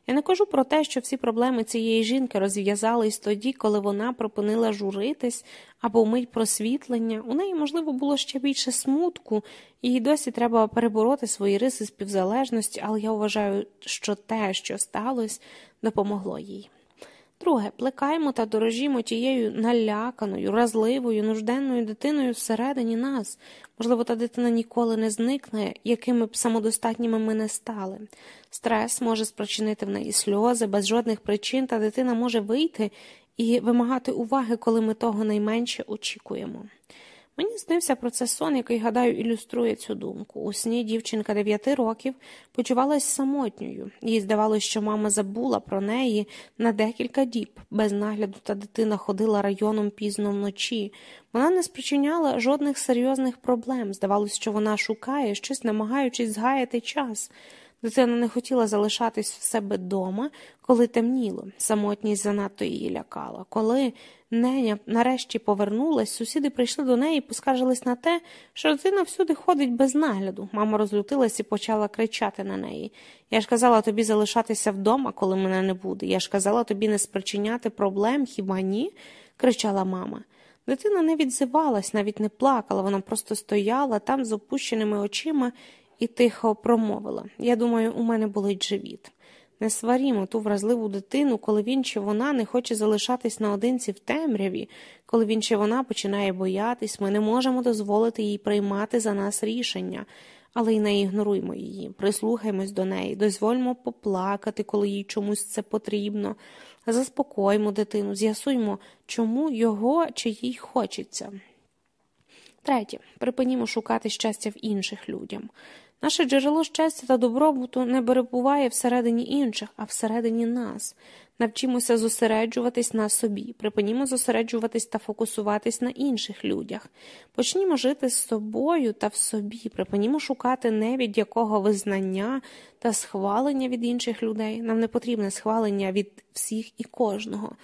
Я не кажу про те, що всі проблеми цієї жінки розв'язались тоді, коли вона пропинила журитись або вмить просвітлення. У неї, можливо, було ще більше смутку, і досі треба перебороти свої риси співзалежності, але я вважаю, що те, що сталося, допомогло їй. Друге, плекаємо та дорожімо тією наляканою, разливою, нужденною дитиною всередині нас. Можливо, та дитина ніколи не зникне, якими б самодостатніми ми не стали. Стрес може спричинити в неї сльози без жодних причин, та дитина може вийти і вимагати уваги, коли ми того найменше очікуємо. Мені снився про це сон, який, гадаю, ілюструє цю думку. У сні дівчинка дев'яти років почувалась самотньою, їй здавалося, що мама забула про неї на декілька діб. Без нагляду та дитина ходила районом пізно вночі. Вона не спричиняла жодних серйозних проблем. Здавалося, що вона шукає щось, намагаючись згаяти час. Дитина не хотіла залишатись в себе вдома, коли темніло. Самотність занадто її лякала. Коли неня нарешті повернулась, сусіди прийшли до неї і поскаржились на те, що дитина всюди ходить без нагляду. Мама розлютилась і почала кричати на неї. Я ж казала тобі залишатися вдома, коли мене не буде. Я ж казала тобі не спричиняти проблем, хіба ні? кричала мама. Дитина не відзивалась, навіть не плакала, вона просто стояла там з опущеними очима і тихо промовила Я думаю, у мене болить живіт. Не сварімо ту вразливу дитину, коли він чи вона не хоче залишатись наодинці в темряві, коли він чи вона починає боятись, ми не можемо дозволити їй приймати за нас рішення, але й не ігноруймо її, прислухаймось до неї, дозвольмо поплакати, коли їй чомусь це потрібно, заспокоймо дитину, з'ясуймо, чому його чи їй хочеться. Третє, припинімо шукати щастя в інших людях. Наше джерело щастя та добробуту не перебуває всередині інших, а всередині нас. Навчимося зосереджуватись на собі, припинімо зосереджуватись та фокусуватись на інших людях. Почнімо жити з собою та в собі, припинімо шукати не від якого визнання та схвалення від інших людей. Нам не потрібне схвалення від всіх і кожного.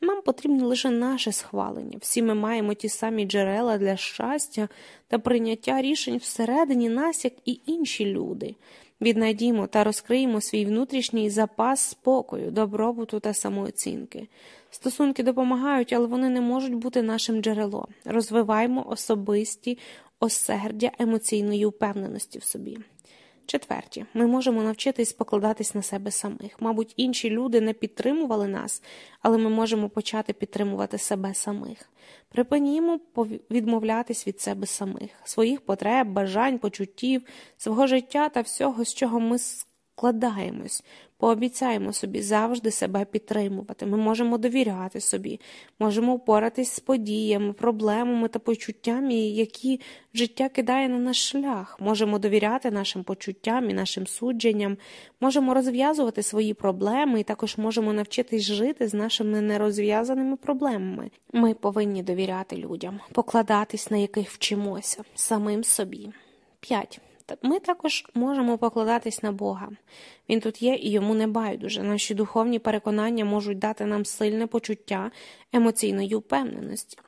Нам потрібне лише наше схвалення. Всі ми маємо ті самі джерела для щастя та прийняття рішень всередині нас, як і інші люди. Віднайдімо та розкриємо свій внутрішній запас спокою, добробуту та самооцінки. Стосунки допомагають, але вони не можуть бути нашим джерелом. Розвиваємо особисті осердя емоційної впевненості в собі. Четверті, ми можемо навчитись покладатись на себе самих. Мабуть, інші люди не підтримували нас, але ми можемо почати підтримувати себе самих. Припинімо відмовлятись від себе самих, своїх потреб, бажань, почуттів, свого життя та всього, з чого ми складаємось. Пообіцяємо собі завжди себе підтримувати. Ми можемо довіряти собі, можемо впоратись з подіями, проблемами та почуттями, які життя кидає на наш шлях. Можемо довіряти нашим почуттям і нашим судженням, можемо розв'язувати свої проблеми і також можемо навчитись жити з нашими нерозв'язаними проблемами. Ми повинні довіряти людям, покладатись, на яких вчимося, самим собі. 5. Ми також можемо покладатись на Бога. Він тут є і йому не байдуже. Наші духовні переконання можуть дати нам сильне почуття емоційної впевненості.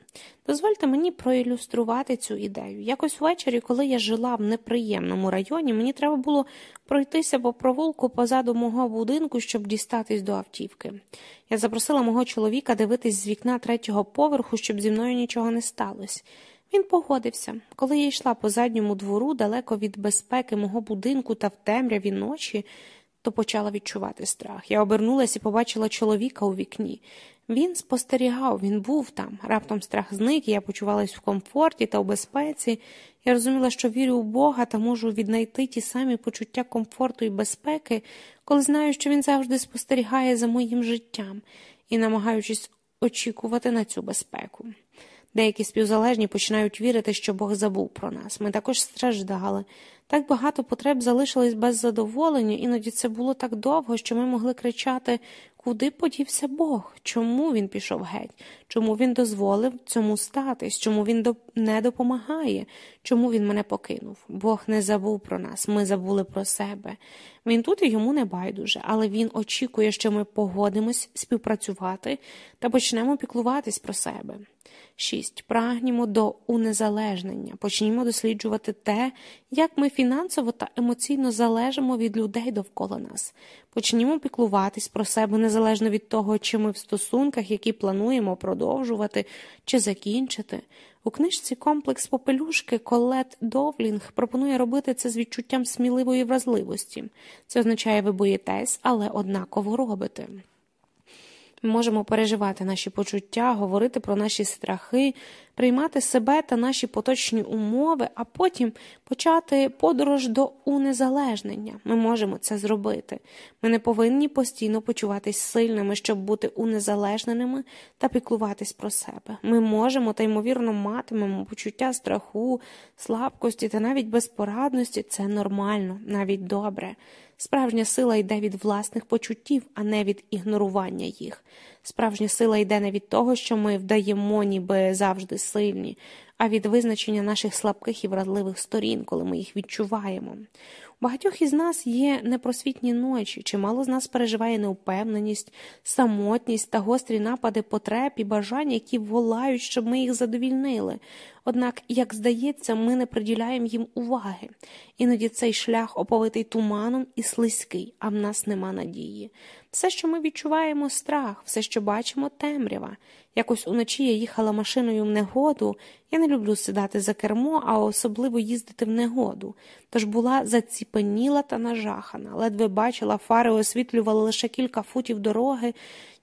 Дозвольте мені проілюструвати цю ідею. Якось ввечері, коли я жила в неприємному районі, мені треба було пройтися по провулку позаду мого будинку, щоб дістатись до автівки. Я запросила мого чоловіка дивитись з вікна третього поверху, щоб зі мною нічого не сталося. Він погодився. Коли я йшла по задньому двору далеко від безпеки мого будинку та в темряві ночі, то почала відчувати страх. Я обернулася і побачила чоловіка у вікні. Він спостерігав, він був там. Раптом страх зник, і я почувалася в комфорті та в безпеці. Я розуміла, що вірю у Бога та можу віднайти ті самі почуття комфорту і безпеки, коли знаю, що він завжди спостерігає за моїм життям і намагаючись очікувати на цю безпеку. Деякі співзалежні починають вірити, що Бог забув про нас. Ми також страждали. Так багато потреб залишились без задоволення, іноді це було так довго, що ми могли кричати Куди подівся Бог? Чому він пішов геть? Чому він дозволив цьому статись? Чому він не допомагає? Чому він мене покинув? Бог не забув про нас, ми забули про себе. Він тут і йому не байдуже, але він очікує, що ми погодимось співпрацювати та почнемо піклуватись про себе. 6. Прагнімо до унезалежнення. Почнімо досліджувати те, як ми фінансово та емоційно залежимо від людей довкола нас. Почнімо піклуватись про себе незалежно від того, чи ми в стосунках, які плануємо продовжувати чи закінчити. У книжці комплекс попелюшки Колет Довлінг пропонує робити це з відчуттям сміливої вразливості. Це означає, ви боїтесь, але однаково робите. Ми можемо переживати наші почуття, говорити про наші страхи, приймати себе та наші поточні умови, а потім почати подорож до унезалежнення. Ми можемо це зробити. Ми не повинні постійно почуватись сильними, щоб бути унезалежненими та піклуватись про себе. Ми можемо та ймовірно матимемо почуття страху, слабкості та навіть безпорадності. Це нормально, навіть добре. Справжня сила йде від власних почуттів, а не від ігнорування їх. Справжня сила йде не від того, що ми вдаємо, ніби завжди сильні, а від визначення наших слабких і вразливих сторін, коли ми їх відчуваємо. Багатьох із нас є непросвітні ночі, чимало з нас переживає неупевненість, самотність та гострі напади потреб і бажань, які волають, щоб ми їх задовільнили. Однак, як здається, ми не приділяємо їм уваги. Іноді цей шлях оповитий туманом і слизький, а в нас нема надії. Все, що ми відчуваємо, страх, все, що бачимо, темрява. Якось уночі я їхала машиною в негоду. Я не люблю сідати за кермо, а особливо їздити в негоду. Тож була заціпеніла та нажахана, ледве бачила, фари освітлювали лише кілька футів дороги.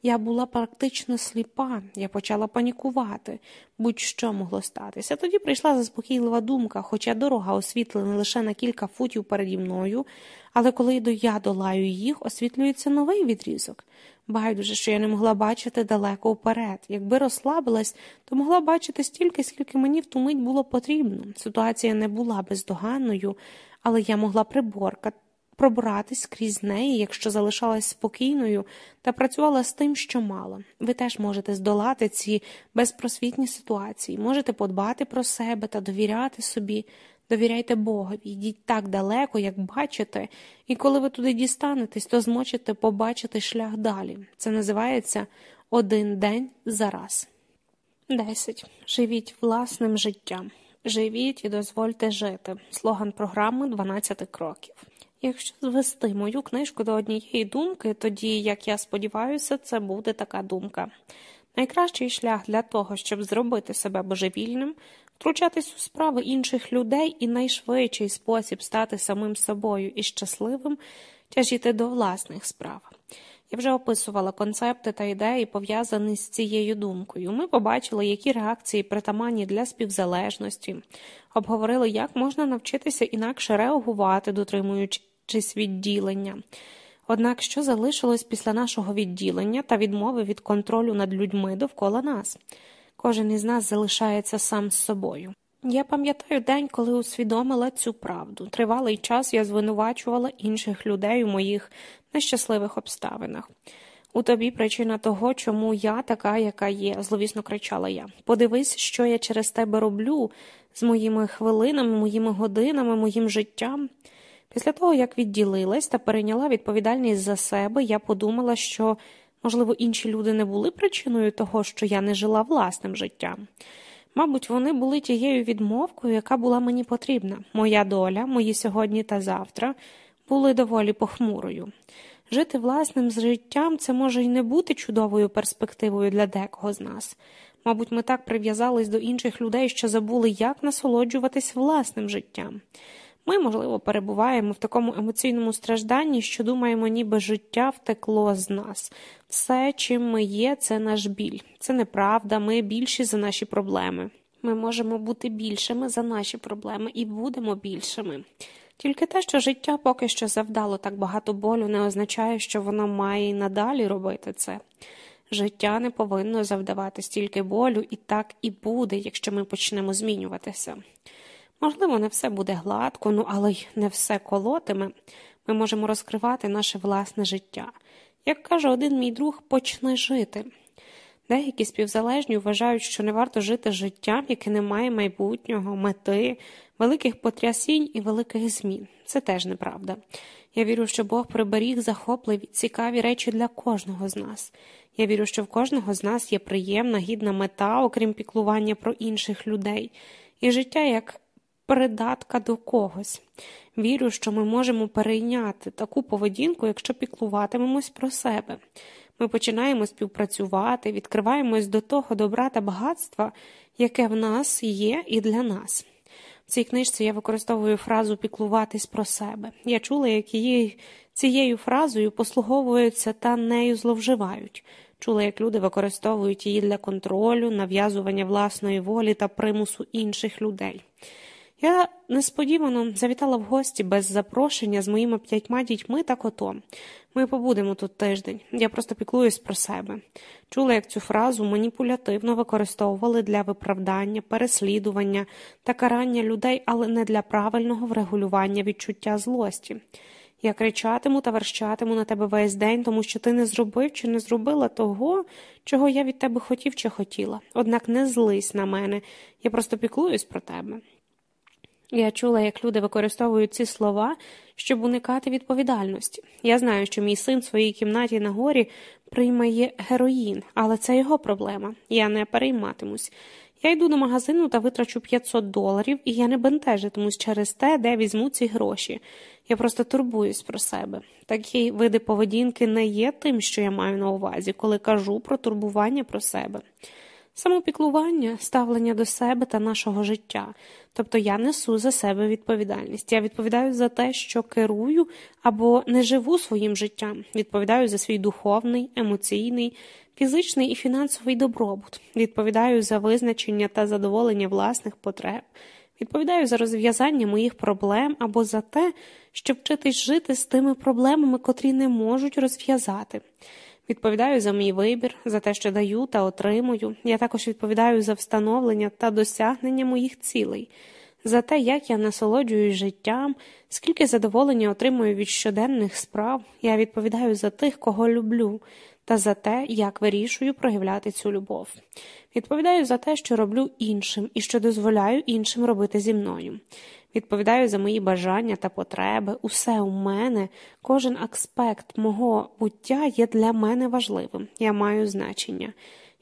Я була практично сліпа, я почала панікувати, будь-що могло статися. Тоді прийшла заспокійлива думка, хоча дорога освітлена лише на кілька футів переді мною, але коли я долаю їх, освітлюється новий відрізок. Байдуже, що я не могла бачити далеко вперед. Якби розслабилась, то могла бачити стільки, скільки мені в ту мить було потрібно. Ситуація не була бездоганною, але я могла приборкати пробратись крізь неї, якщо залишалась спокійною та працювала з тим, що мала. Ви теж можете здолати ці безпросвітні ситуації, можете подбати про себе та довіряти собі. Довіряйте Богові, йдіть так далеко, як бачите, і коли ви туди дістанетесь, то зможете побачити шлях далі. Це називається один день за раз. 10. Живіть власним життям. Живіть і дозвольте жити. Слоган програми «12 кроків. Якщо звести мою книжку до однієї думки, тоді, як я сподіваюся, це буде така думка. Найкращий шлях для того, щоб зробити себе божевільним, втручатись у справи інших людей і найшвидший спосіб стати самим собою і щасливим тяжіти до власних справ. Я вже описувала концепти та ідеї, пов'язані з цією думкою. Ми побачили, які реакції притаманні для співзалежності, обговорили, як можна навчитися інакше реагувати, дотримуючись відділення. Однак що залишилось після нашого відділення та відмови від контролю над людьми довкола нас? Кожен із нас залишається сам з собою. Я пам'ятаю день, коли усвідомила цю правду. Тривалий час я звинувачувала інших людей у моїх нещасливих обставинах. У тобі причина того, чому я така, яка є, зловісно кричала я. Подивись, що я через тебе роблю з моїми хвилинами, моїми годинами, моїм життям. Після того, як відділилась та перейняла відповідальність за себе, я подумала, що, можливо, інші люди не були причиною того, що я не жила власним життям. Мабуть, вони були тією відмовкою, яка була мені потрібна. Моя доля, мої сьогодні та завтра були доволі похмурою. Жити власним життям це може й не бути чудовою перспективою для декого з нас. Мабуть, ми так прив'язались до інших людей, що забули, як насолоджуватись власним життям. Ми, можливо, перебуваємо в такому емоційному стражданні, що думаємо, ніби життя втекло з нас. Все, чим ми є, це наш біль. Це неправда, ми більші за наші проблеми. Ми можемо бути більшими за наші проблеми і будемо більшими. Тільки те, що життя поки що завдало так багато болю, не означає, що воно має й надалі робити це. Життя не повинно завдавати стільки болю, і так і буде, якщо ми почнемо змінюватися. Можливо, не все буде гладко, ну але й не все колотиме. Ми можемо розкривати наше власне життя. Як каже один мій друг, почни жити. Деякі співзалежні вважають, що не варто жити життям, яке не має майбутнього, мети, великих потрясінь і великих змін. Це теж неправда. Я вірю, що Бог приберіг захопливі, цікаві речі для кожного з нас. Я вірю, що в кожного з нас є приємна, гідна мета, окрім піклування про інших людей, і життя як придатка до когось. Вірю, що ми можемо перейняти таку поведінку, якщо піклуватимемось про себе. Ми починаємо співпрацювати, відкриваємось до того добра та багатства, яке в нас є і для нас. В цій книжці я використовую фразу піклуватись про себе. Я чула, як її цією фразою послуговуються та нею зловживають. Чула, як люди використовують її для контролю, нав'язування власної волі та примусу інших людей. Я несподівано завітала в гості без запрошення з моїми п'ятьма дітьми та котом. Ми побудемо тут тиждень. Я просто піклуюсь про себе. Чула, як цю фразу маніпулятивно використовували для виправдання, переслідування та карання людей, але не для правильного врегулювання відчуття злості. Я кричатиму та верщатиму на тебе весь день, тому що ти не зробив чи не зробила того, чого я від тебе хотів чи хотіла. Однак не злись на мене, я просто піклуюсь про тебе. Я чула, як люди використовують ці слова, щоб уникати відповідальності. Я знаю, що мій син в своїй кімнаті на горі приймає героїн, але це його проблема. Я не перейматимусь. Я йду до магазину та витрачу 500 доларів, і я не бентежитимусь через те, де візьму ці гроші. Я просто турбуюсь про себе. Такі види поведінки не є тим, що я маю на увазі, коли кажу про турбування про себе. Самопіклування, ставлення до себе та нашого життя. Тобто я несу за себе відповідальність. Я відповідаю за те, що керую або не живу своїм життям, відповідаю за свій духовний, емоційний, фізичний і фінансовий добробут, відповідаю за визначення та задоволення власних потреб, відповідаю за розв'язання моїх проблем або за те, щоб вчитись жити з тими проблемами, котрі не можуть розв'язати. Відповідаю за мій вибір, за те, що даю та отримую. Я також відповідаю за встановлення та досягнення моїх цілей, за те, як я насолоджуюсь життям, скільки задоволення отримую від щоденних справ. Я відповідаю за тих, кого люблю, та за те, як вирішую проявляти цю любов. Відповідаю за те, що роблю іншим і що дозволяю іншим робити зі мною. Відповідаю за мої бажання та потреби, усе у мене, кожен аспект мого буття є для мене важливим. Я маю значення.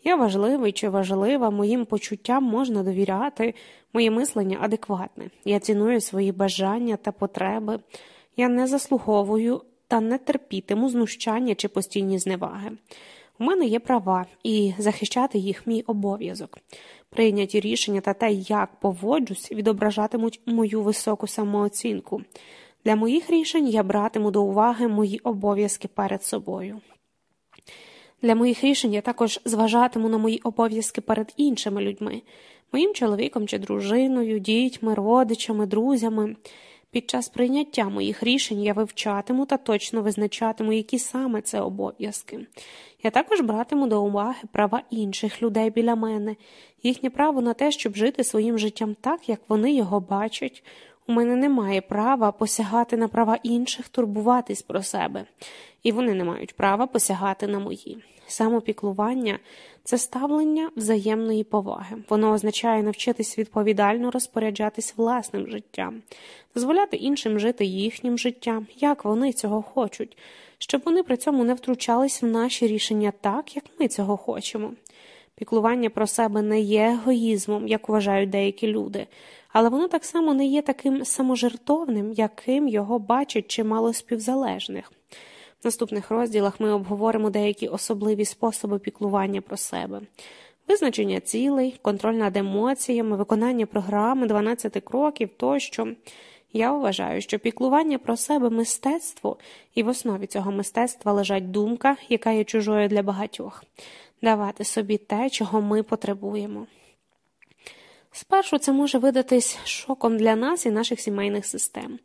Я важливий чи важлива, моїм почуттям можна довіряти, моє мислення адекватне. Я ціную свої бажання та потреби. Я не заслуговую та не терпітиму знущання чи постійні зневаги. У мене є права, і захищати їх мій обов'язок. Прийняті рішення та те, як поводжусь, відображатимуть мою високу самооцінку. Для моїх рішень я братиму до уваги мої обов'язки перед собою. Для моїх рішень я також зважатиму на мої обов'язки перед іншими людьми, моїм чоловіком чи дружиною, дітьми, родичами, друзями. Під час прийняття моїх рішень я вивчатиму та точно визначатиму, які саме це обов'язки. Я також братиму до уваги права інших людей біля мене, їхнє право на те, щоб жити своїм життям так, як вони його бачать. У мене немає права посягати на права інших, турбуватись про себе, і вони не мають права посягати на мої. Самопіклування це ставлення взаємної поваги. Воно означає навчитись відповідально розпоряджатись власним життям, дозволяти іншим жити їхнім життям, як вони цього хочуть, щоб вони при цьому не втручались в наші рішення так, як ми цього хочемо. Піклування про себе не є егоїзмом, як вважають деякі люди, але воно так само не є таким саможертовним, яким його бачать чимало співзалежних. В наступних розділах ми обговоримо деякі особливі способи піклування про себе. Визначення цілей, контроль над емоціями, виконання програми, 12 кроків тощо. Я вважаю, що піклування про себе мистецтво, і в основі цього мистецтва лежать думка, яка є чужою для багатьох давати собі те, чого ми потребуємо. Спершу це може видатись шоком для нас і наших сімейних систем.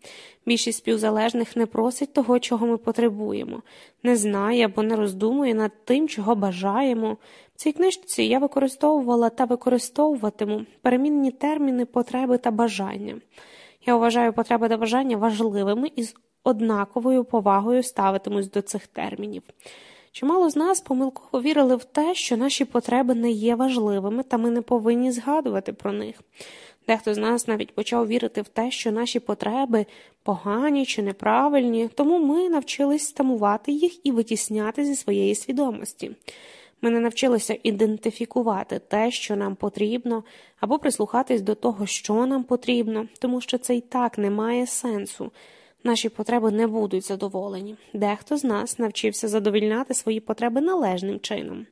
Більшість співзалежних не просить того, чого ми потребуємо, не знає або не роздумує над тим, чого бажаємо. В цій книжці я використовувала та використовуватиму перемінні терміни потреби та бажання. Я вважаю потреби та бажання важливими і з однаковою повагою ставитимусь до цих термінів. Чимало з нас помилково вірили в те, що наші потреби не є важливими, та ми не повинні згадувати про них. Дехто з нас навіть почав вірити в те, що наші потреби погані чи неправильні, тому ми навчились тамувати їх і витісняти зі своєї свідомості. Ми не навчилися ідентифікувати те, що нам потрібно, або прислухатись до того, що нам потрібно, тому що це й так не має сенсу наші потреби не будуть задоволені. Дехто з нас навчився задовільняти свої потреби належним чином.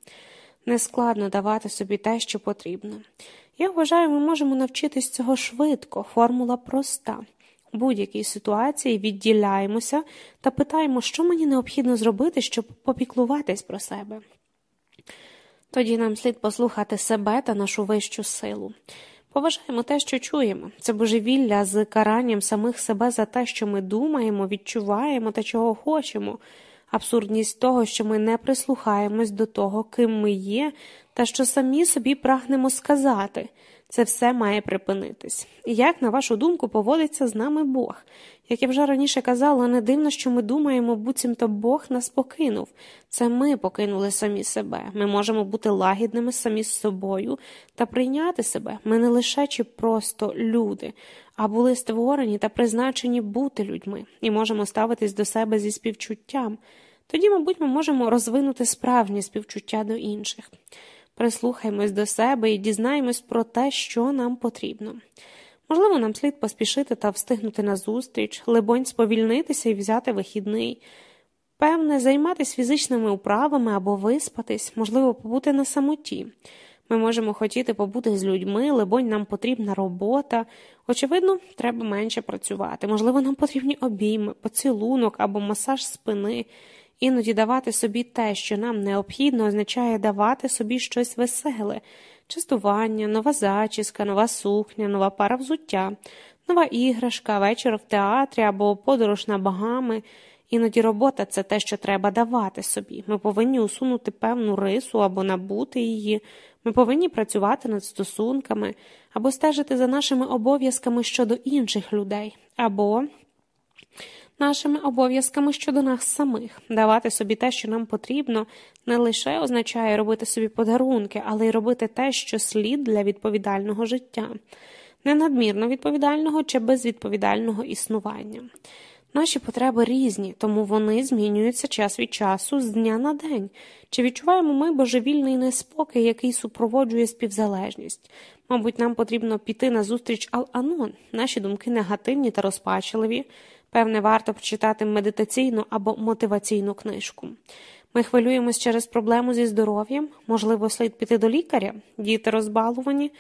Нескладно давати собі те, що потрібно. Я вважаю, ми можемо навчитись цього швидко, формула проста. У будь-якій ситуації відділяємося та питаємо, що мені необхідно зробити, щоб попіклуватись про себе. Тоді нам слід послухати себе та нашу вищу силу. Поважаємо те, що чуємо, це божевілля з каранням самих себе за те, що ми думаємо, відчуваємо та чого хочемо, абсурдність того, що ми не прислухаємось до того, ким ми є, та що самі собі прагнемо сказати. Це все має припинитись. Як, на вашу думку, поводиться з нами Бог? Як я вже раніше казала, не дивно, що ми думаємо, буцімто Бог нас покинув. Це ми покинули самі себе. Ми можемо бути лагідними самі з собою та прийняти себе. Ми не лише чи просто люди, а були створені та призначені бути людьми і можемо ставитись до себе зі співчуттям. Тоді, мабуть, ми можемо розвинути справжнє співчуття до інших. Прислухаймось до себе і дізнаємось про те, що нам потрібно. Можливо, нам слід поспішити та встигнути на зустріч, либонь, сповільнитися і взяти вихідний. Певне, займатися фізичними управами або виспатись, можливо, побути на самоті. Ми можемо хотіти побути з людьми, либонь, нам потрібна робота. Очевидно, треба менше працювати. Можливо, нам потрібні обійми, поцілунок або масаж спини. Іноді давати собі те, що нам необхідно, означає давати собі щось веселе, частування, нова зачіска, нова сукня, нова пара взуття, нова іграшка, вечір в театрі або подорож на багами. Іноді робота це те, що треба давати собі. Ми повинні усунути певну рису або набути її. Ми повинні працювати над стосунками або стежити за нашими обов'язками щодо інших людей, або нашими обов'язками щодо нас самих. Давати собі те, що нам потрібно, не лише означає робити собі подарунки, але й робити те, що слід для відповідального життя, не надмірно відповідального чи безвідповідального існування. Наші потреби різні, тому вони змінюються час від часу з дня на день. Чи відчуваємо ми божевільний неспокій, який супроводжує співзалежність? Мабуть, нам потрібно піти на зустріч Ал-Анон. Наші думки негативні та розпачливі. Певне, варто прочитати медитаційну або мотиваційну книжку. Ми хвилюємось через проблему зі здоров'ям, можливо, слід піти до лікаря, діти розбалувані.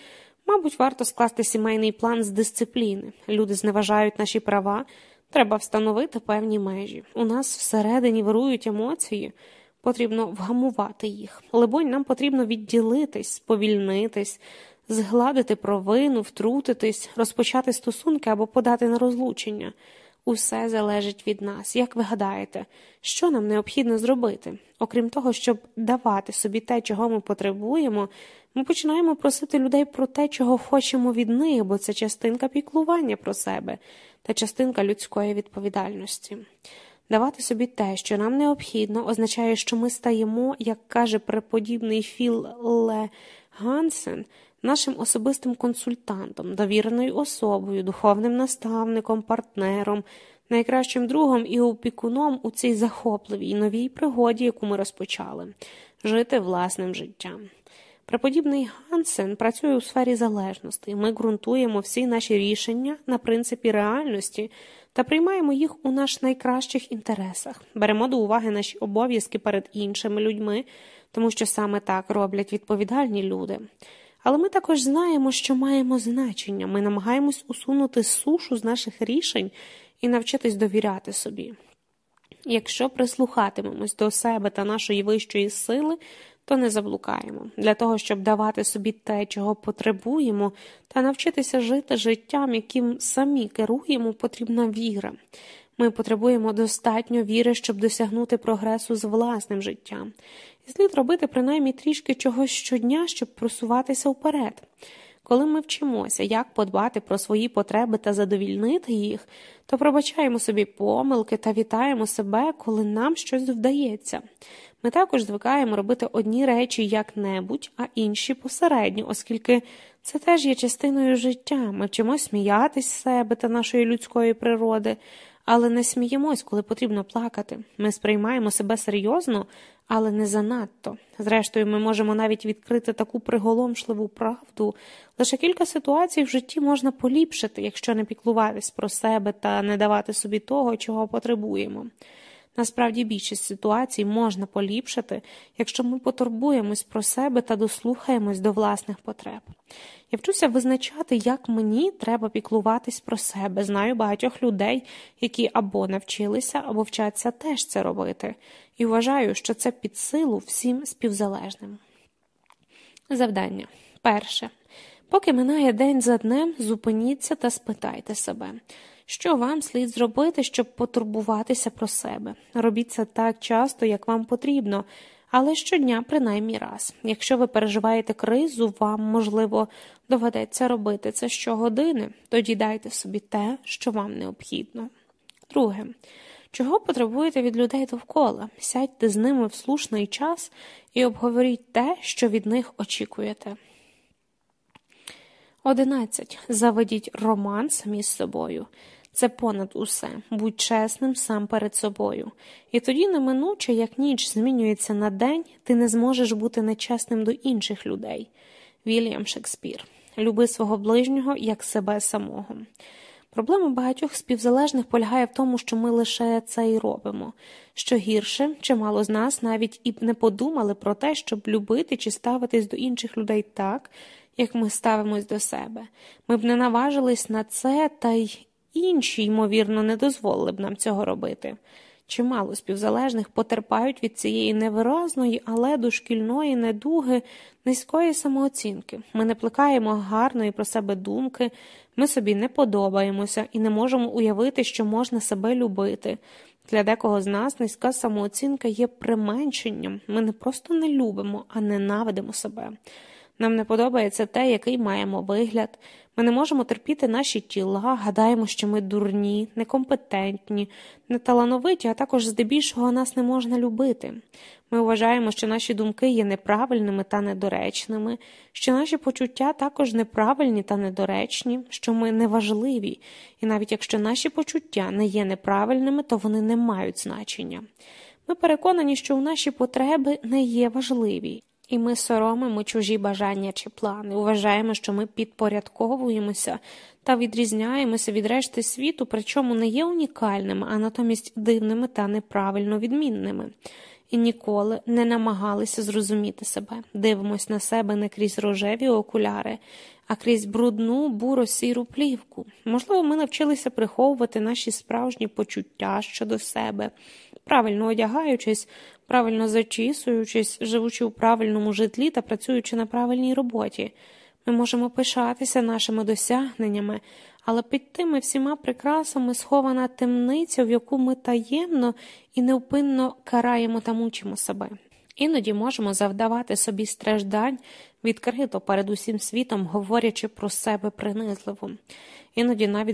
Мабуть, варто скласти сімейний план з дисципліни. Люди зневажають наші права, треба встановити певні межі. У нас всередині вирують емоції, потрібно вгамувати їх. Либонь, нам потрібно відділитись, сповільнитись, згладити провину, втрутитись, розпочати стосунки або подати на розлучення. Усе залежить від нас. Як ви гадаєте, що нам необхідно зробити? Окрім того, щоб давати собі те, чого ми потребуємо, ми починаємо просити людей про те, чого хочемо від них, бо це частинка піклування про себе та частинка людської відповідальності. Давати собі те, що нам необхідно, означає, що ми стаємо, як каже преподібний Філ Ле Гансен, нашим особистим консультантом, довіреною особою, духовним наставником, партнером, найкращим другом і опікуном у цій захопливій новій пригоді, яку ми розпочали жити власним життям. Преподібний Гансен працює у сфері залежності. Ми ґрунтуємо всі наші рішення на принципі реальності та приймаємо їх у наш найкращих інтересах, беремо до уваги наші обов'язки перед іншими людьми, тому що саме так роблять відповідальні люди. Але ми також знаємо, що маємо значення. Ми намагаємось усунути сушу з наших рішень і навчитись довіряти собі. Якщо прислухатимемось до себе та нашої вищої сили, то не заблукаємо. Для того, щоб давати собі те, чого потребуємо, та навчитися жити життям, яким самі керуємо, потрібна віра. Ми потребуємо достатньо віри, щоб досягнути прогресу з власним життям. Слід робити принаймні трішки чогось щодня, щоб просуватися вперед. Коли ми вчимося, як подбати про свої потреби та задовільнити їх, то пробачаємо собі помилки та вітаємо себе, коли нам щось вдається. Ми також звикаємо робити одні речі як-небудь, а інші посередньо, оскільки це теж є частиною життя. Ми вчимось сміятись з себе та нашої людської природи, але не сміємось, коли потрібно плакати. Ми сприймаємо себе серйозно, але не занадто. Зрештою, ми можемо навіть відкрити таку приголомшливу правду. Лише кілька ситуацій в житті можна поліпшити, якщо не піклуватись про себе та не давати собі того, чого потребуємо. Насправді більшість ситуацій можна поліпшити, якщо ми потурбуємось про себе та дослухаємось до власних потреб. Я вчуся визначати, як мені треба піклуватись про себе. Знаю багатьох людей, які або навчилися, або вчаться теж це робити, і вважаю, що це під силу всім співзалежним. Завдання перше. Поки минає день за днем, зупиніться та спитайте себе. Що вам слід зробити, щоб потурбуватися про себе? Робіть це так часто, як вам потрібно, але щодня, принаймні раз. Якщо ви переживаєте кризу, вам, можливо, доведеться робити це щогодини, тоді дайте собі те, що вам необхідно. Друге. Чого потребуєте від людей довкола? Сядьте з ними в слушний час і обговоріть те, що від них очікуєте. 11. Заведіть роман самі з собою. Це понад усе. Будь чесним сам перед собою. І тоді неминуче, як ніч змінюється на день, ти не зможеш бути нечесним до інших людей. Вільям Шекспір. Люби свого ближнього як себе самого. Проблема багатьох співзалежних полягає в тому, що ми лише це і робимо. Що гірше, чимало з нас навіть і не подумали про те, щоб любити чи ставитись до інших людей так, як ми ставимось до себе. Ми б не наважились на це, та й інші, ймовірно, не дозволили б нам цього робити. Чимало співзалежних потерпають від цієї невиразної, але дошкільної недуги низької самооцінки. Ми не плекаємо гарної про себе думки, ми собі не подобаємося і не можемо уявити, що можна себе любити. Для декого з нас низька самооцінка є применшенням. Ми не просто не любимо, а ненавидимо себе. Нам не подобається те, який маємо вигляд. Ми не можемо терпіти наші тіла, гадаємо, що ми дурні, некомпетентні, неталановиті, а також здебільшого нас не можна любити. Ми вважаємо, що наші думки є неправильними та недоречними, що наші почуття також неправильні та недоречні, що ми неважливі, і навіть якщо наші почуття не є неправильними, то вони не мають значення. Ми переконані, що наші потреби не є важливі. І ми соромимо чужі бажання чи плани, вважаємо, що ми підпорядковуємося та відрізняємося від решти світу, причому не є унікальними, а натомість дивними та неправильно відмінними. І ніколи не намагалися зрозуміти себе, дивимось на себе не крізь рожеві окуляри, а крізь брудну буро сіру плівку. Можливо, ми навчилися приховувати наші справжні почуття щодо себе, правильно одягаючись, правильно зачісуючись, живучи у правильному житлі та працюючи на правильній роботі. Ми можемо пишатися нашими досягненнями, але під тими всіма прикрасами схована темниця, в яку ми таємно і невпинно караємо та мучимо себе. Іноді можемо завдавати собі страждань відкрито перед усім світом, говорячи про себе принизливо. Іноді навіть